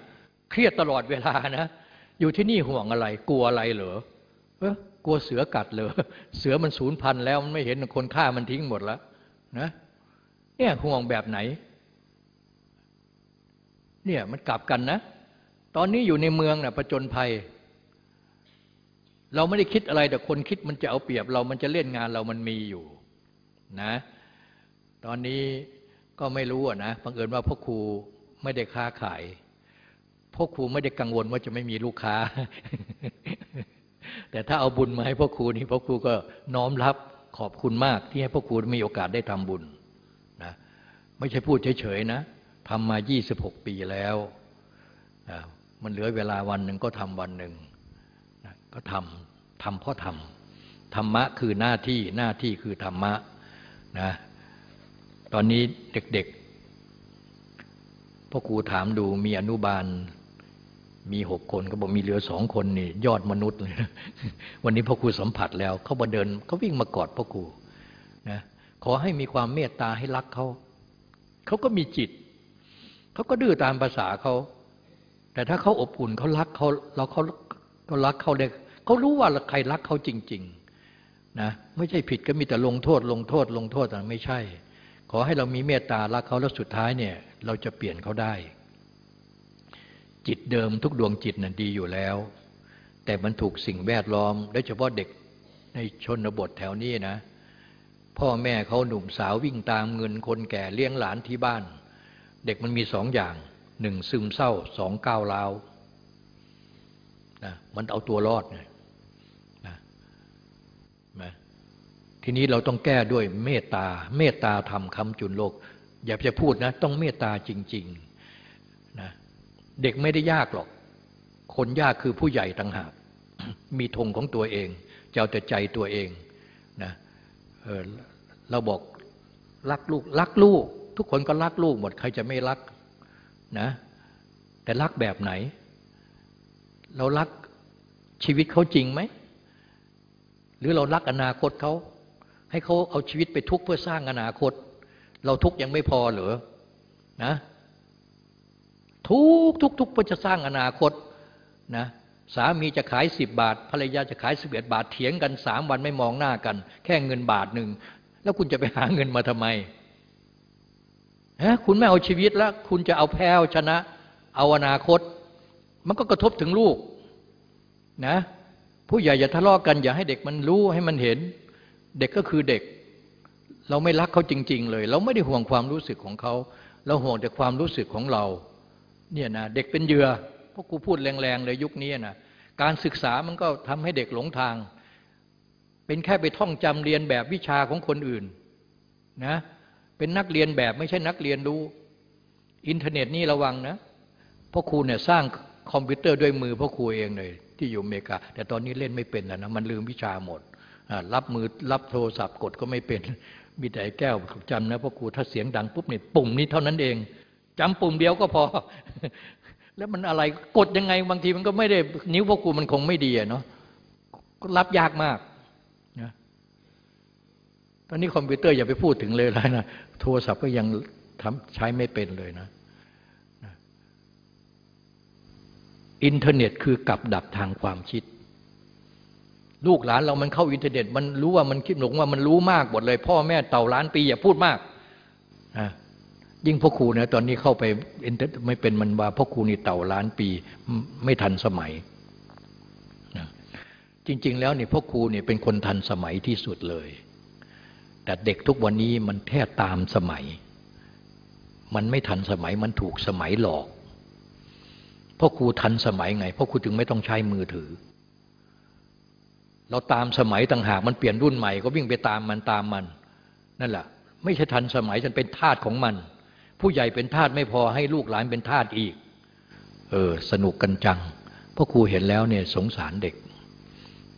เครียดตลอดเวลานะ อยู่ที่นี่ห่วงอะไร กลัวอะไรเหรอเออกลัวเสือกัดเหรอเสือมันสูญพันธุ์แล้วมันไม่เห็นคนฆ่ามันทิ้งหมดแล้วนะเนี่ยห่วงแบบไหน เนี่ยมันกลับกันนะ ตอนนี้อยู่ในเมืองนะ่ะประจนภัย เราไม่ได้คิดอะไรแต่คนคิดมันจะเอาเปรียบเรามันจะเล่นงานเรามันมีอยู่นะ ตอนนี้ก็ไม่รู้นะบังเอิญว่าพ่อครู ไม่ได้ค้าขายพ่อครูไม่ได้กังวลว่าจะไม่มีลูกค้า แต่ถ้าเอาบุญมาให้พ่อครูนี่พ่อครูก็น้อมรับขอบคุณมากที่ให้พ่อครูมีโอกาสได้ทำบุญนะไม่ใช่พูดเฉยๆนะทำมา 26 ปีแล้วนะมันเหลือเวลาวันหนึ่งก็ทำวันหนึ่งนะก็ทำทำเพราะทำธรรมะคือหน้าที่หน้าที่คือธรรมะนะตอนนี้เด็กๆ พ่อครูถามดูมีอนุบาล มีหกคนก็บอกมีเหลือสองคนนี่ยอดมนุษย์เลยวันนี้พ่อครูสัมผัสแล้วเขามาเดินเขาวิ่งมากอดพ่อครูนะขอให้มีความเมตตาให้รักเขาเขาก็มีจิตเขาก็ดื้อตามภาษาเขาแต่ถ้าเขาอบอุ่นเขารักเขาเราเขาเขารักเขาเด็กเขารู้ว่าใครรักเขาจริง ๆนะไม่ใช่ผิดก็มีแต่ลงโทษ ลงโทษ ลงโทษแต่ไม่ใช่ ขอให้เรามีเมตตารักเขาแล้วสุดท้ายเนี่ย เราจะเปลี่ยนเขาได้ จิตเดิมทุกดวงจิตน่ะดีอยู่แล้ว แต่มันถูกสิ่งแวดล้อมโดยเฉพาะเด็กในชนบทแถวนี้นะ พ่อแม่เขาหนุ่มสาววิ่งตามเงินคนแก่เลี้ยงหลานที่บ้าน เด็กมันมีสองอย่างหนึ่งซึมเศร้าสองก้าวร้าวนะมันเอาตัวรอดไงนะนะทีนี้เราต้องแก้ด้วยเมตตา เมตตาทำคำจุนโลก อย่าจะพูดนะ ต้องเมตตาจริงๆนะเด็กไม่ได้ยากหรอก คนยากคือผู้ใหญ่ต่างหาก มีธงของตัวเองจะเอาแต่ใจตัวเองนะเเราบอกรักลูกรักลูก ทุกคนก็รักลูกหมดใครจะไม่รักนะแต่รักแบบไหน เรารักชีวิตเขาจริงไหม หรือเรารักอนาคตเขา ให้เขาเอาชีวิตไปทุกข์เพื่อสร้างอนาคต เราทุกข์ยังไม่พอเหรอนะทุกทุกทุกเพื่อจะสร้างอนาคตนะสามีจะขายสิบบาท ภรรยาจะขายสิบเอ็ดบาทเถียงกันสามวันไม่มองหน้ากัน แค่เงินบาทหนึ่ง แล้วคุณจะไปหาเงินมาทำไมฮะคุณไม่เอาชีวิตแล้ว คุณจะเอาแพ้วชนะ เอาอนาคต มันก็กระทบถึงลูกนะ ผู้ใหญ่อย่าทะเลาะกกัน อย่าให้เด็กมันรู้ให้มันเห็น เด็กก็คือเด็ก เราไม่รักเขาจริง ๆ เลย เราไม่ได้ห่วงความรู้สึกของเขาเราห่วงแต่ความรู้สึกของเรา เนี่ยนะเด็กเป็นเหยื่อพวกกูพูดแรงๆเลยยุคนี้นะการศึกษามันก็ทำให้เด็กหลงทาง เป็นแค่ไปท่องจำเรียนแบบวิชาของคนอื่นนะเป็นนักเรียนแบบไม่ใช่นักเรียนรู้ อินเทอร์เน็ตนี่ระวังนะพ่อครูเนี่ยสร้างคอมพิวเตอร์ด้วยมือพ่อครูเองเลยที่อยู่อเมริกา แต่ตอนนี้เล่นไม่เป็นนะมันลืมวิชาหมดรับมือรับโทรศัพท์กดก็ไม่เป็น มีแต่แก้วจำนะพ่อครูถ้าเสียงดังปุ๊บเนี่ยปุ่มนี้เท่านั้นเองจำปุ่มเดียวก็พอ แล้วมันอะไรกดยังไงบางทีมันก็ไม่ได้นิ้วพวกกูมันคงไม่ดีเนาะรับยากมากนะตอนนี้คอมพิวเตอร์อย่าไปพูดถึงเลยแล้วนะโทรศัพท์ก็ยังทำใช้ไม่เป็นเลยนะอินเทอร์เน็ตคือกับดักทางความคิด ลูกหลานเรามันเข้าอินเทอร์เน็ต มันรู้ว่ามันคิดหลงว่ามันรู้มากหมดเลย พ่อแม่เต่าล้านปีอย่าพูดมากนะยิ่งพ่อครูนะตอนนี้เข้าไปไม่เป็นมันว่าพ่อครูนี่เต่าล้านปีไม่ทันสมัยนะจริง ๆ แล้วเนี่ยพ่อครูเนี่ยเป็นคนทันสมัยที่สุดเลย แต่เด็กทุกวันนี้มันแทบตามสมัย มันไม่ทันสมัยมันถูกสมัยหลอกพ่อครูทันสมัยไงพ่อครูจึงไม่ต้องใช้มือถือ เราตามสมัยต่างหากมันเปลี่ยนรุ่นใหม่ก็วิ่งไปตามมันตามมัน นั่นแหละไม่ใช่ทันสมัยฉันเป็นทาสของมัน ผู้ใหญ่เป็นทาสไม่พอให้ลูกหลานเป็นทาสอีก เออ สนุกกันจังพ่อครูเห็นแล้วเนี่ยสงสารเด็ก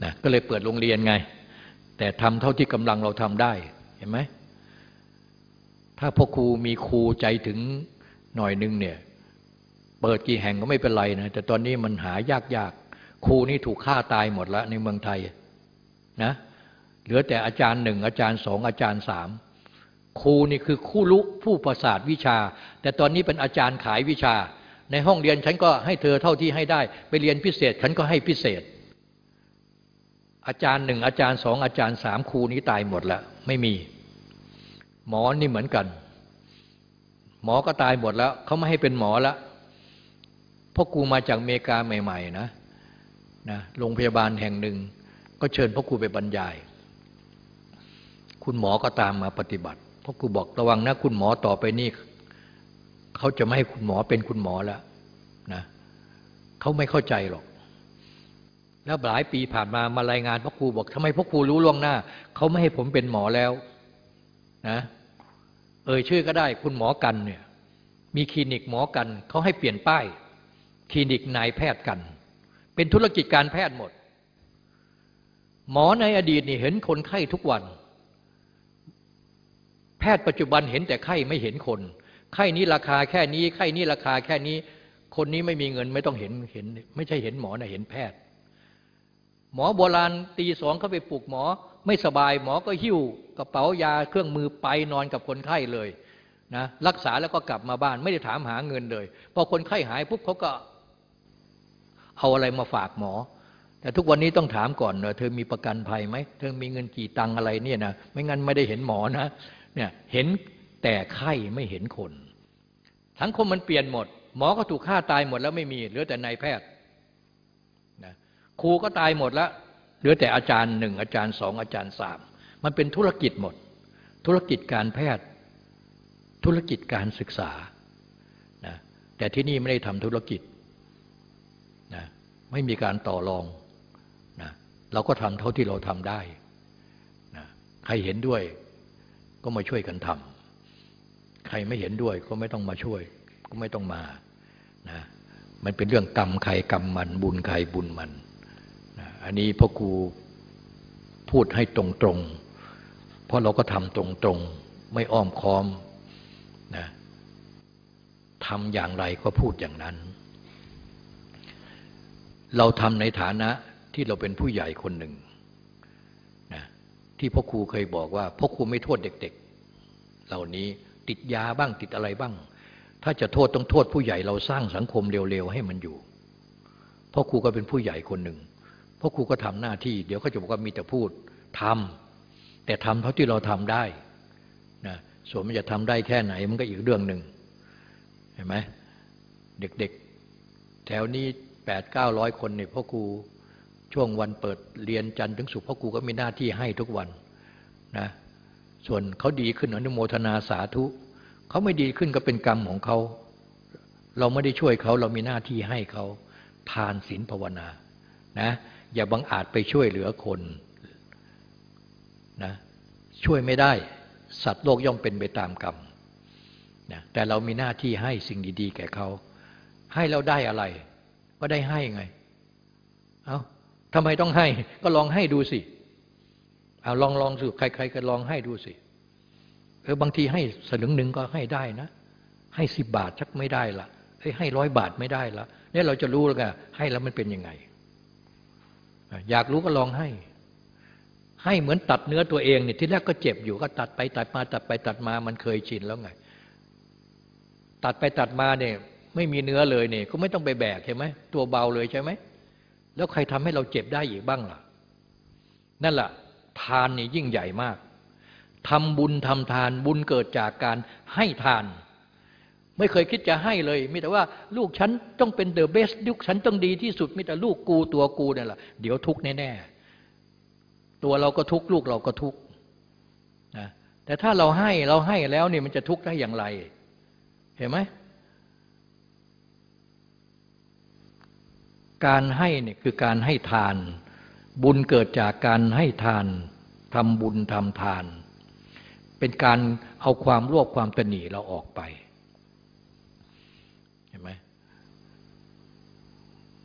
นะก็เลยเปิดโรงเรียนไง แต่ทำเท่าที่กำลังเราทำได้เห็นไหมถ้าพ่อครูมีครูใจถึงหน่อยนึงเนี่ย เปิดกี่แห่งก็ไม่เป็นไรนะแต่ตอนนี้มันหายากยาก ครูนี่ถูกฆ่าตายหมดแล้วในเมืองไทยนะเหลือแต่อาจารย์หนึ่งอาจารย์สองอาจารย์สามครูนี่คือคู่รู้ผู้ประสาทวิชา แต่ตอนนี้เป็นอาจารย์ขายวิชา ในห้องเรียนฉันก็ให้เธอเท่าที่ให้ได้ ไปเรียนพิเศษฉันก็ให้พิเศษ อาจารย์หนึ่งอาจารย์สองอาจารย์สามครูนี้ตายหมดแล้วไม่มี หมอนี่เหมือนกัน หมอก็ตายหมดแล้วเขาไม่ให้เป็นหมอแล้วพ่อครูมาจากอเมริกาใหม่ ๆ นะ นะโรงพยาบาลแห่งหนึ่ง ก็เชิญพ่อครูไปบรรยาย คุณหมอก็ตามมาปฏิบัติพ่อครูบอกระวังนะคุณหมอต่อไปนี่เขาจะไม่ให้คุณหมอเป็นคุณหมอแล้วนะเขาไม่เข้าใจหรอก แล้วหลายปีผ่านมามารายงานพ่อครูบอกทำไมพ่อครูรู้ล่วงหน้าเขาไม่ให้ผมเป็นหมอแล้วนะเอ่ยชื่อก็ได้คุณหมอกันเนี่ยมีคลินิกหมอกันเขาให้เปลี่ยนป้าย คลินิกนายแพทย์กัน เป็นธุรกิจการแพทย์หมด หมอในอดีตนี่เห็นคนไข้ทุกวัน แพทย์ปัจจุบันเห็นแต่ไข้ไม่เห็นคน ไข้นี้ราคาแค่นี้ ไข้นี้ราคาแค่นี้ คนนี้ไม่มีเงินไม่ต้องเห็นเห็น ไม่ใช่เห็นหมอนะเห็นแพทย์ หมอโบราณตีสองเขาไปปลุกหมอไม่สบายหมอก็หิ้วกระเป๋ายาเครื่องมือไปนอนกับคนไข้เลยนะรักษาแล้วก็กลับมาบ้านไม่ได้ถามหาเงินเลย พอคนไข้หายปุ๊บเขาก็ เอาอะไรมาฝากหมอ แต่ทุกวันนี้ต้องถามก่อนเนอะเธอมีประกันภัยไหมเธอมีเงินกี่ตังอะไรเนี่ยนะไม่งั้นไม่ได้เห็นหมอนะเนี่ยเห็นแต่ไข้ไม่เห็นคนสังคมมันเปลี่ยนหมด หมอก็ถูกฆ่าตายหมดแล้วไม่มีเหลือแต่นายแพทย์นะครูก็ตายหมดแล้วเหลือแต่อาจารย์หนึ่งอาจารย์สองอาจารย์สามมันเป็นธุรกิจหมด ธุรกิจการแพทย์ ธุรกิจการศึกษานะแต่ที่นี่ไม่ได้ทำธุรกิจ ไม่มีการต่อรองนะเราก็ทำเท่าที่เราทำได้นะใครเห็นด้วยก็มาช่วยกันทำใครไม่เห็นด้วยก็ไม่ต้องมาช่วย ก็ไม่ต้องมานะมันเป็นเรื่องกรรมใครกรรมมัน บุญใครบุญมันนะอันนี้พ่อครูพูดให้ตรงๆ เพราะเราก็ทำตรงๆ ไม่อ้อมค้อมนะทำอย่างไรก็พูดอย่างนั้น เราทำในฐานะที่เราเป็นผู้ใหญ่คนหนึ่งนะที่พ่อครูเคยบอกว่าพ่อครูไม่โทษเด็ก ๆ เหล่านี้ติดยาบ้างติดอะไรบ้าง ถ้าจะโทษต้องโทษผู้ใหญ่เราสร้างสังคมเร็วๆให้มันอยู่พ่อครูก็เป็นผู้ใหญ่คนหนึ่งพ่อครูก็ทำหน้าที่เดี๋ยวเขาจะบอกว่ามีแต่พูดทำแต่ทำเท่าที่เราทำได้นะส่วนมันจะทำได้แค่ไหนมันก็อีกเรื่องหนึ่งเห็นไหมเด็กๆ แถวนี้ แปดเก้าร้อยคนเนี่ยพ่อครูช่วงวันเปิดเรียนจันทร์ถึงศุกร์พ่อครูก็มีหน้าที่ให้ทุกวันนะส่วนเขาดีขึ้นอนุโมทนาสาธุเขาไม่ดีขึ้นก็เป็นกรรมของเขา เราไม่ได้ช่วยเขาเรามีหน้าที่ให้เขาทานศีลภาวนานะอย่าบังอาจไปช่วยเหลือคนนะช่วยไม่ได้ สัตว์โลกย่อมเป็นไปตามกรรมนะแต่เรามีหน้าที่ให้สิ่งดี ๆ แก่เขา ให้เราได้อะไร ก็ได้ให้ไง เอา้าทำไมต้องให้ ก็ลองให้ดูสิเอาลองลองสิใคร ๆ ก็ลองให้ดูสิเออบางทีให้สลึงหนึ่งก็ให้ได้นะ ให้สิบบาทชักไม่ได้ละให้ร้อยบาทไม่ได้ละเนี่ยเราจะรู้แล้วไงให้แล้วมันเป็นยังไง อยากรู้ก็ลองให้ ให้เหมือนตัดเนื้อตัวเองเนี่ยที่แรกก็เจ็บอยู่ก็ตัดไปตัดมาตัดไปตัดมามันเคยชินแล้วไง ตัดไปตัดมาเนี่ย ไม่มีเนื้อเลยเนี่ยก็ไม่ต้องไปแบกใช่ไหมตัวเบาเลยใช่ไหมแล้วใครทำให้เราเจ็บได้อีกบ้างล่ะ นั่นแหละทานนี่ยิ่งใหญ่มากทำบุญทำทานบุญเกิดจากการให้ทาน ไม่เคยคิดจะให้เลยมีแต่ว่า ลูกฉันต้องเป็นเดอะเบสลูกฉันต้องดีที่สุดมีแต่ลูกกูตัวกูนี่แหละเดี๋ยวทุกแน่ๆตัวเราก็ทุกข์ลูกเราก็ทุกข์นะแต่ถ้าเราให้เราให้แล้วเนี่ยมันจะทุกข์ได้อย่างไร เห็นไหม การให้เนี่ยคือการให้ทาน บุญเกิดจากการให้ทานทำบุญทำทาน เป็นการเอาความรวบความตนีเราออกไปเห็นไหม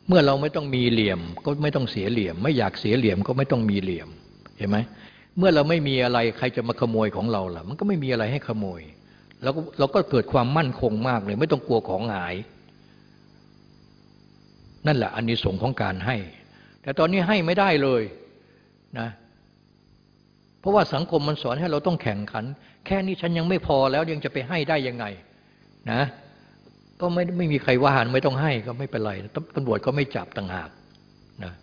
เมื่อเราไม่ต้องมีเหลี่ยมก็ไม่ต้องเสียเหลี่ยม ไม่อยากเสียเหลี่ยมก็ไม่ต้องมีเหลี่ยมเห็นไหมเมื่อเราไม่มีอะไรใครจะมาขโมยของเราล่ะ มันก็ไม่มีอะไรให้ขโมยแล้วเราก็เกิดความมั่นคงมากเลย ไม่ต้องกลัวของหาย นั่นแหละอันนี้สงของการให้ แต่ตอนนี้ให้ไม่ได้เลยนะเพราะว่าสังคมมันสอนให้เราต้องแข่งขัน แค่นี้ฉันยังไม่พอแล้วยังจะไปให้ได้ยังไงนะก็ไม่ไม่มีใครว่าหันไม่ต้องให้ก็ไม่เป็นไรตำรวจก็ไม่จับต่างหากนะ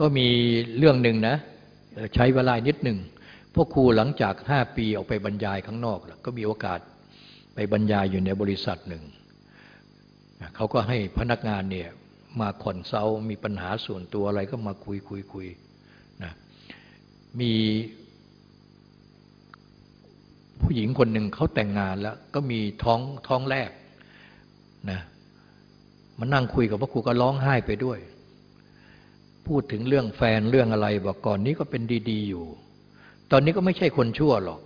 ก็มีเรื่องหนึ่งนะใช้เวลานิดหนึ่งพวกครูหลังจากห้าปีออกไปบรรยายข้างนอกก็มีโอกาสไปบรรยายอยู่ในบริษัทหนึ่งเขาก็ให้พนักงานเนี่ย มาคอนเซิลมีปัญหาส่วนตัวอะไรก็มาคุยคุยคุยนะมีผู้หญิงคนหนึ่งเขาแต่งงานแล้ว ก็มีท้องท้องแรกนะมานั่งคุยกับพระครูก็ร้องไห้ไปด้วย พูดถึงเรื่องแฟนเรื่องอะไรบอกก่อนนี้ก็เป็นดีๆอยู่ ตอนนี้ก็ไม่ใช่คนชั่วหรอก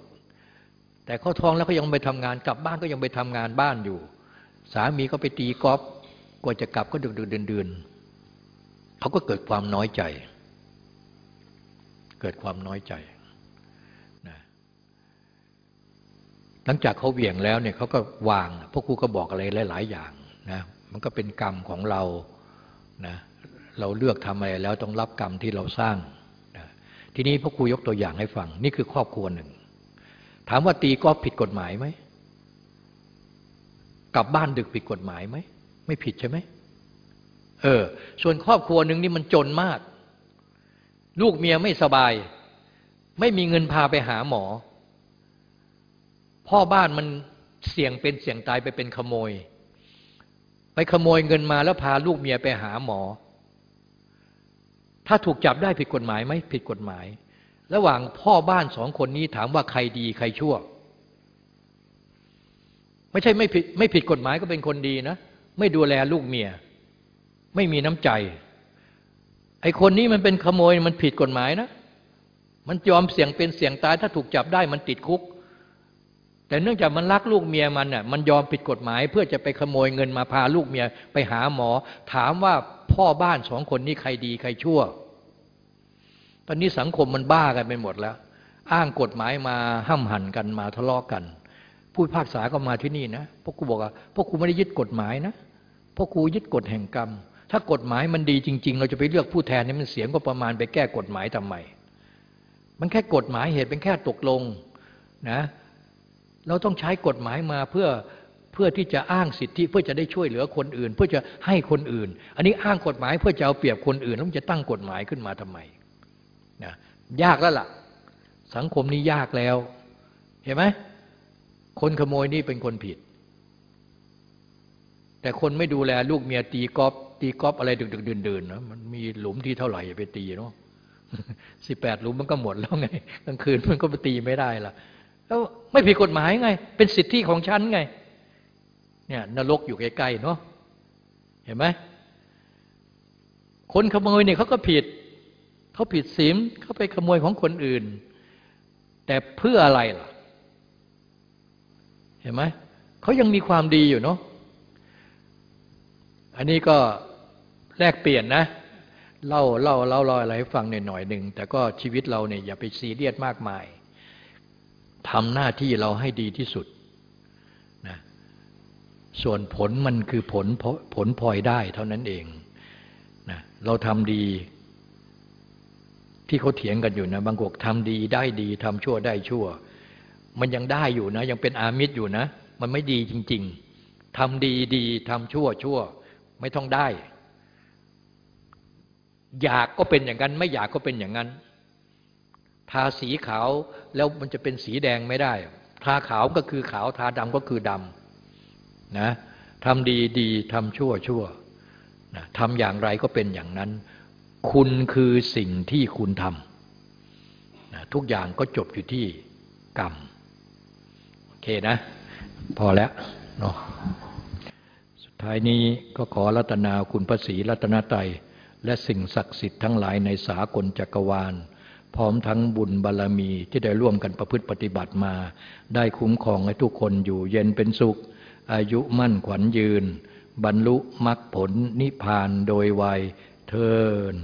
แต่เขาท้องแล้วก็ยังไปทำงานกลับบ้านก็ยังไปทำงานบ้านอยู่ สามีก็ไปตีกอล์ฟ กว่าจะกลับก็ดึกดึกเดือนๆเขาก็เกิดความน้อยใจ เกิดความน้อยใจนะหลังจากเขาเหวี่ยงแล้วเนี่ยเขาก็วางพวกครูก็บอกอะไรหลาย ๆ อย่างนะมันก็เป็นกรรมของเรานะเราเลือกทำอะไรแล้วต้องรับกรรมที่เราสร้างนะทีนี้พวกครูยกตัวอย่างให้ฟัง นี่คือครอบครัวหนึ่ง ถามว่าตีกอล์ฟผิดกฎหมายไหมกลับบ้านดึกผิดกฎหมายไหม ไม่ผิดใช่ไหมเออ ส่วนครอบครัวหนึ่งนี่มันจนมาก ลูกเมียไม่สบาย ไม่มีเงินพาไปหาหมอ พ่อบ้านมันเสี่ยงเป็นเสี่ยงตายไปเป็นขโมย ไปขโมยเงินมาแล้วพาลูกเมียไปหาหมอ ถ้าถูกจับได้ผิดกฎหมายไหมผิดกฎหมาย ระหว่างพ่อบ้านสองคนนี้ถามว่าใครดีใครชั่ว ไม่ใช่ไม่ผิดไม่ผิดกฎหมายก็เป็นคนดีนะ ไม่ดูแลลูกเมีย ไม่มีน้ำใจ ไอ้คนนี้มันเป็นขโมยมันผิดกฎหมายนะ มันยอมเสี่ยงเป็นเสี่ยงตาย ถ้าถูกจับได้มันติดคุก แต่เนื่องจากมันรักลูกเมียมันน่ะมันยอมผิดกฎหมาย เพื่อจะไปขโมยเงินมาพาลูกเมียไปหาหมอ ถามว่าพ่อบ้านสองคนนี้ใครดีใครชั่วตอนนี้สังคมมันบ้ากันไปหมดแล้ว อ้างกฎหมายมาห้ำหั่นกันมาทะเลาะกกัน ผู้ภาคษาก็มาที่นี่นะพวกครูบอกว่าพวกครูไม่ได้ยึดกฎหมายนะพวกครูยึดกฎแห่งกรรม ถ้ากฎหมายมันดีจริง ๆ เราจะไปเลือกผู้แทนนี่มันเสียงก็ประมาณไปแก้กฎหมายทำไมมันแค่กฎหมายเหตุเป็นแค่ตกลงนะเราต้องใช้กฎหมายมาเพื่อเพื่อที่จะอ้างสิทธิเพื่อจะได้ช่วยเหลือคนอื่น เพื่อจะให้คนอื่น อันนี้อ้างกฎหมายเพื่อจะเอาเปรียบคนอื่นแล้วจะตั้งกฎหมายขึ้นมาทำไมนะยากแล้วล่ะ สังคมนี้ยากแล้ว เห็นไหม คนขโมยนี่เป็นคนผิด แต่คนไม่ดูแลลูกเมียตีกอล์ฟตีกอล์ฟอะไรดึกดึกเดินเดินนะมันมีหลุมที่เท่าไหร่ไปตีเนาะสิบแปดหลุมมันก็หมดแล้วไงกลางคืนมันก็ไปตีไม่ได้ละแล้วไม่ผิดกฎหมายไง เป็นสิทธิของฉันไง เนี่ยนรกอยู่ใกล้ๆเนาะเห็นไหมคนขโมยเนี่ยเขาก็ผิดเขาผิดศีลเขาไปขโมยของคนอื่น แต่เพื่ออะไรล่ะ เห็นไหมเขายังมีความดีอยู่เนาะอันนี้ก็แลกเปลี่ยนนะ เล่าเล่าเล่าเล่าอะไรให้ฟังหน่อยหนึ่งแต่ก็ชีวิตเราเนี่ยอย่าไปซีเรียสมากมายทำหน้าที่เราให้ดีที่สุดนะส่วนผลมันคือผลผลพลอยได้เท่านั้นเองนะเราทำดี ที่เขาเถียงกันอยู่นะบางกอกทำดีได้ดีทำชั่วได้ชั่ว มันยังได้อยู่นะ ยังเป็นอามิตรอยู่นะ มันไม่ดีจริง ๆทำดีดีทำชั่วชั่ว ไม่ต้องได้ อยากก็เป็นอย่างนั้น ไม่อยากก็เป็นอย่างนั้น ทาสีขาวแล้วมันจะเป็นสีแดงไม่ได้ ทาขาวก็คือขาวทาดำก็คือดำนะทำดีดีทำชั่วชั่วนะทำอย่างไรก็เป็นอย่างนั้น คุณคือสิ่งที่คุณทำนะทุกอย่างก็จบอยู่ที่กรรม เคนะ พอแล้วเนาะสุดท้ายนี้ก็ขอรัตนาคุณพระศรีรัตนตยและสิ่งศักดิ์สิทธิ์ทั้งหลายในสากลจักรวาล พร้อมทั้งบุญบารรมีที่ได้ร่วมกันประพฤติปฏิบัติมา ได้คุ้มครองให้ทุกคนอยู่เย็นเป็นสุข อายุมั่นขวัญยืน บรรลุมรรคผลนิพพานโดยไวยเทิน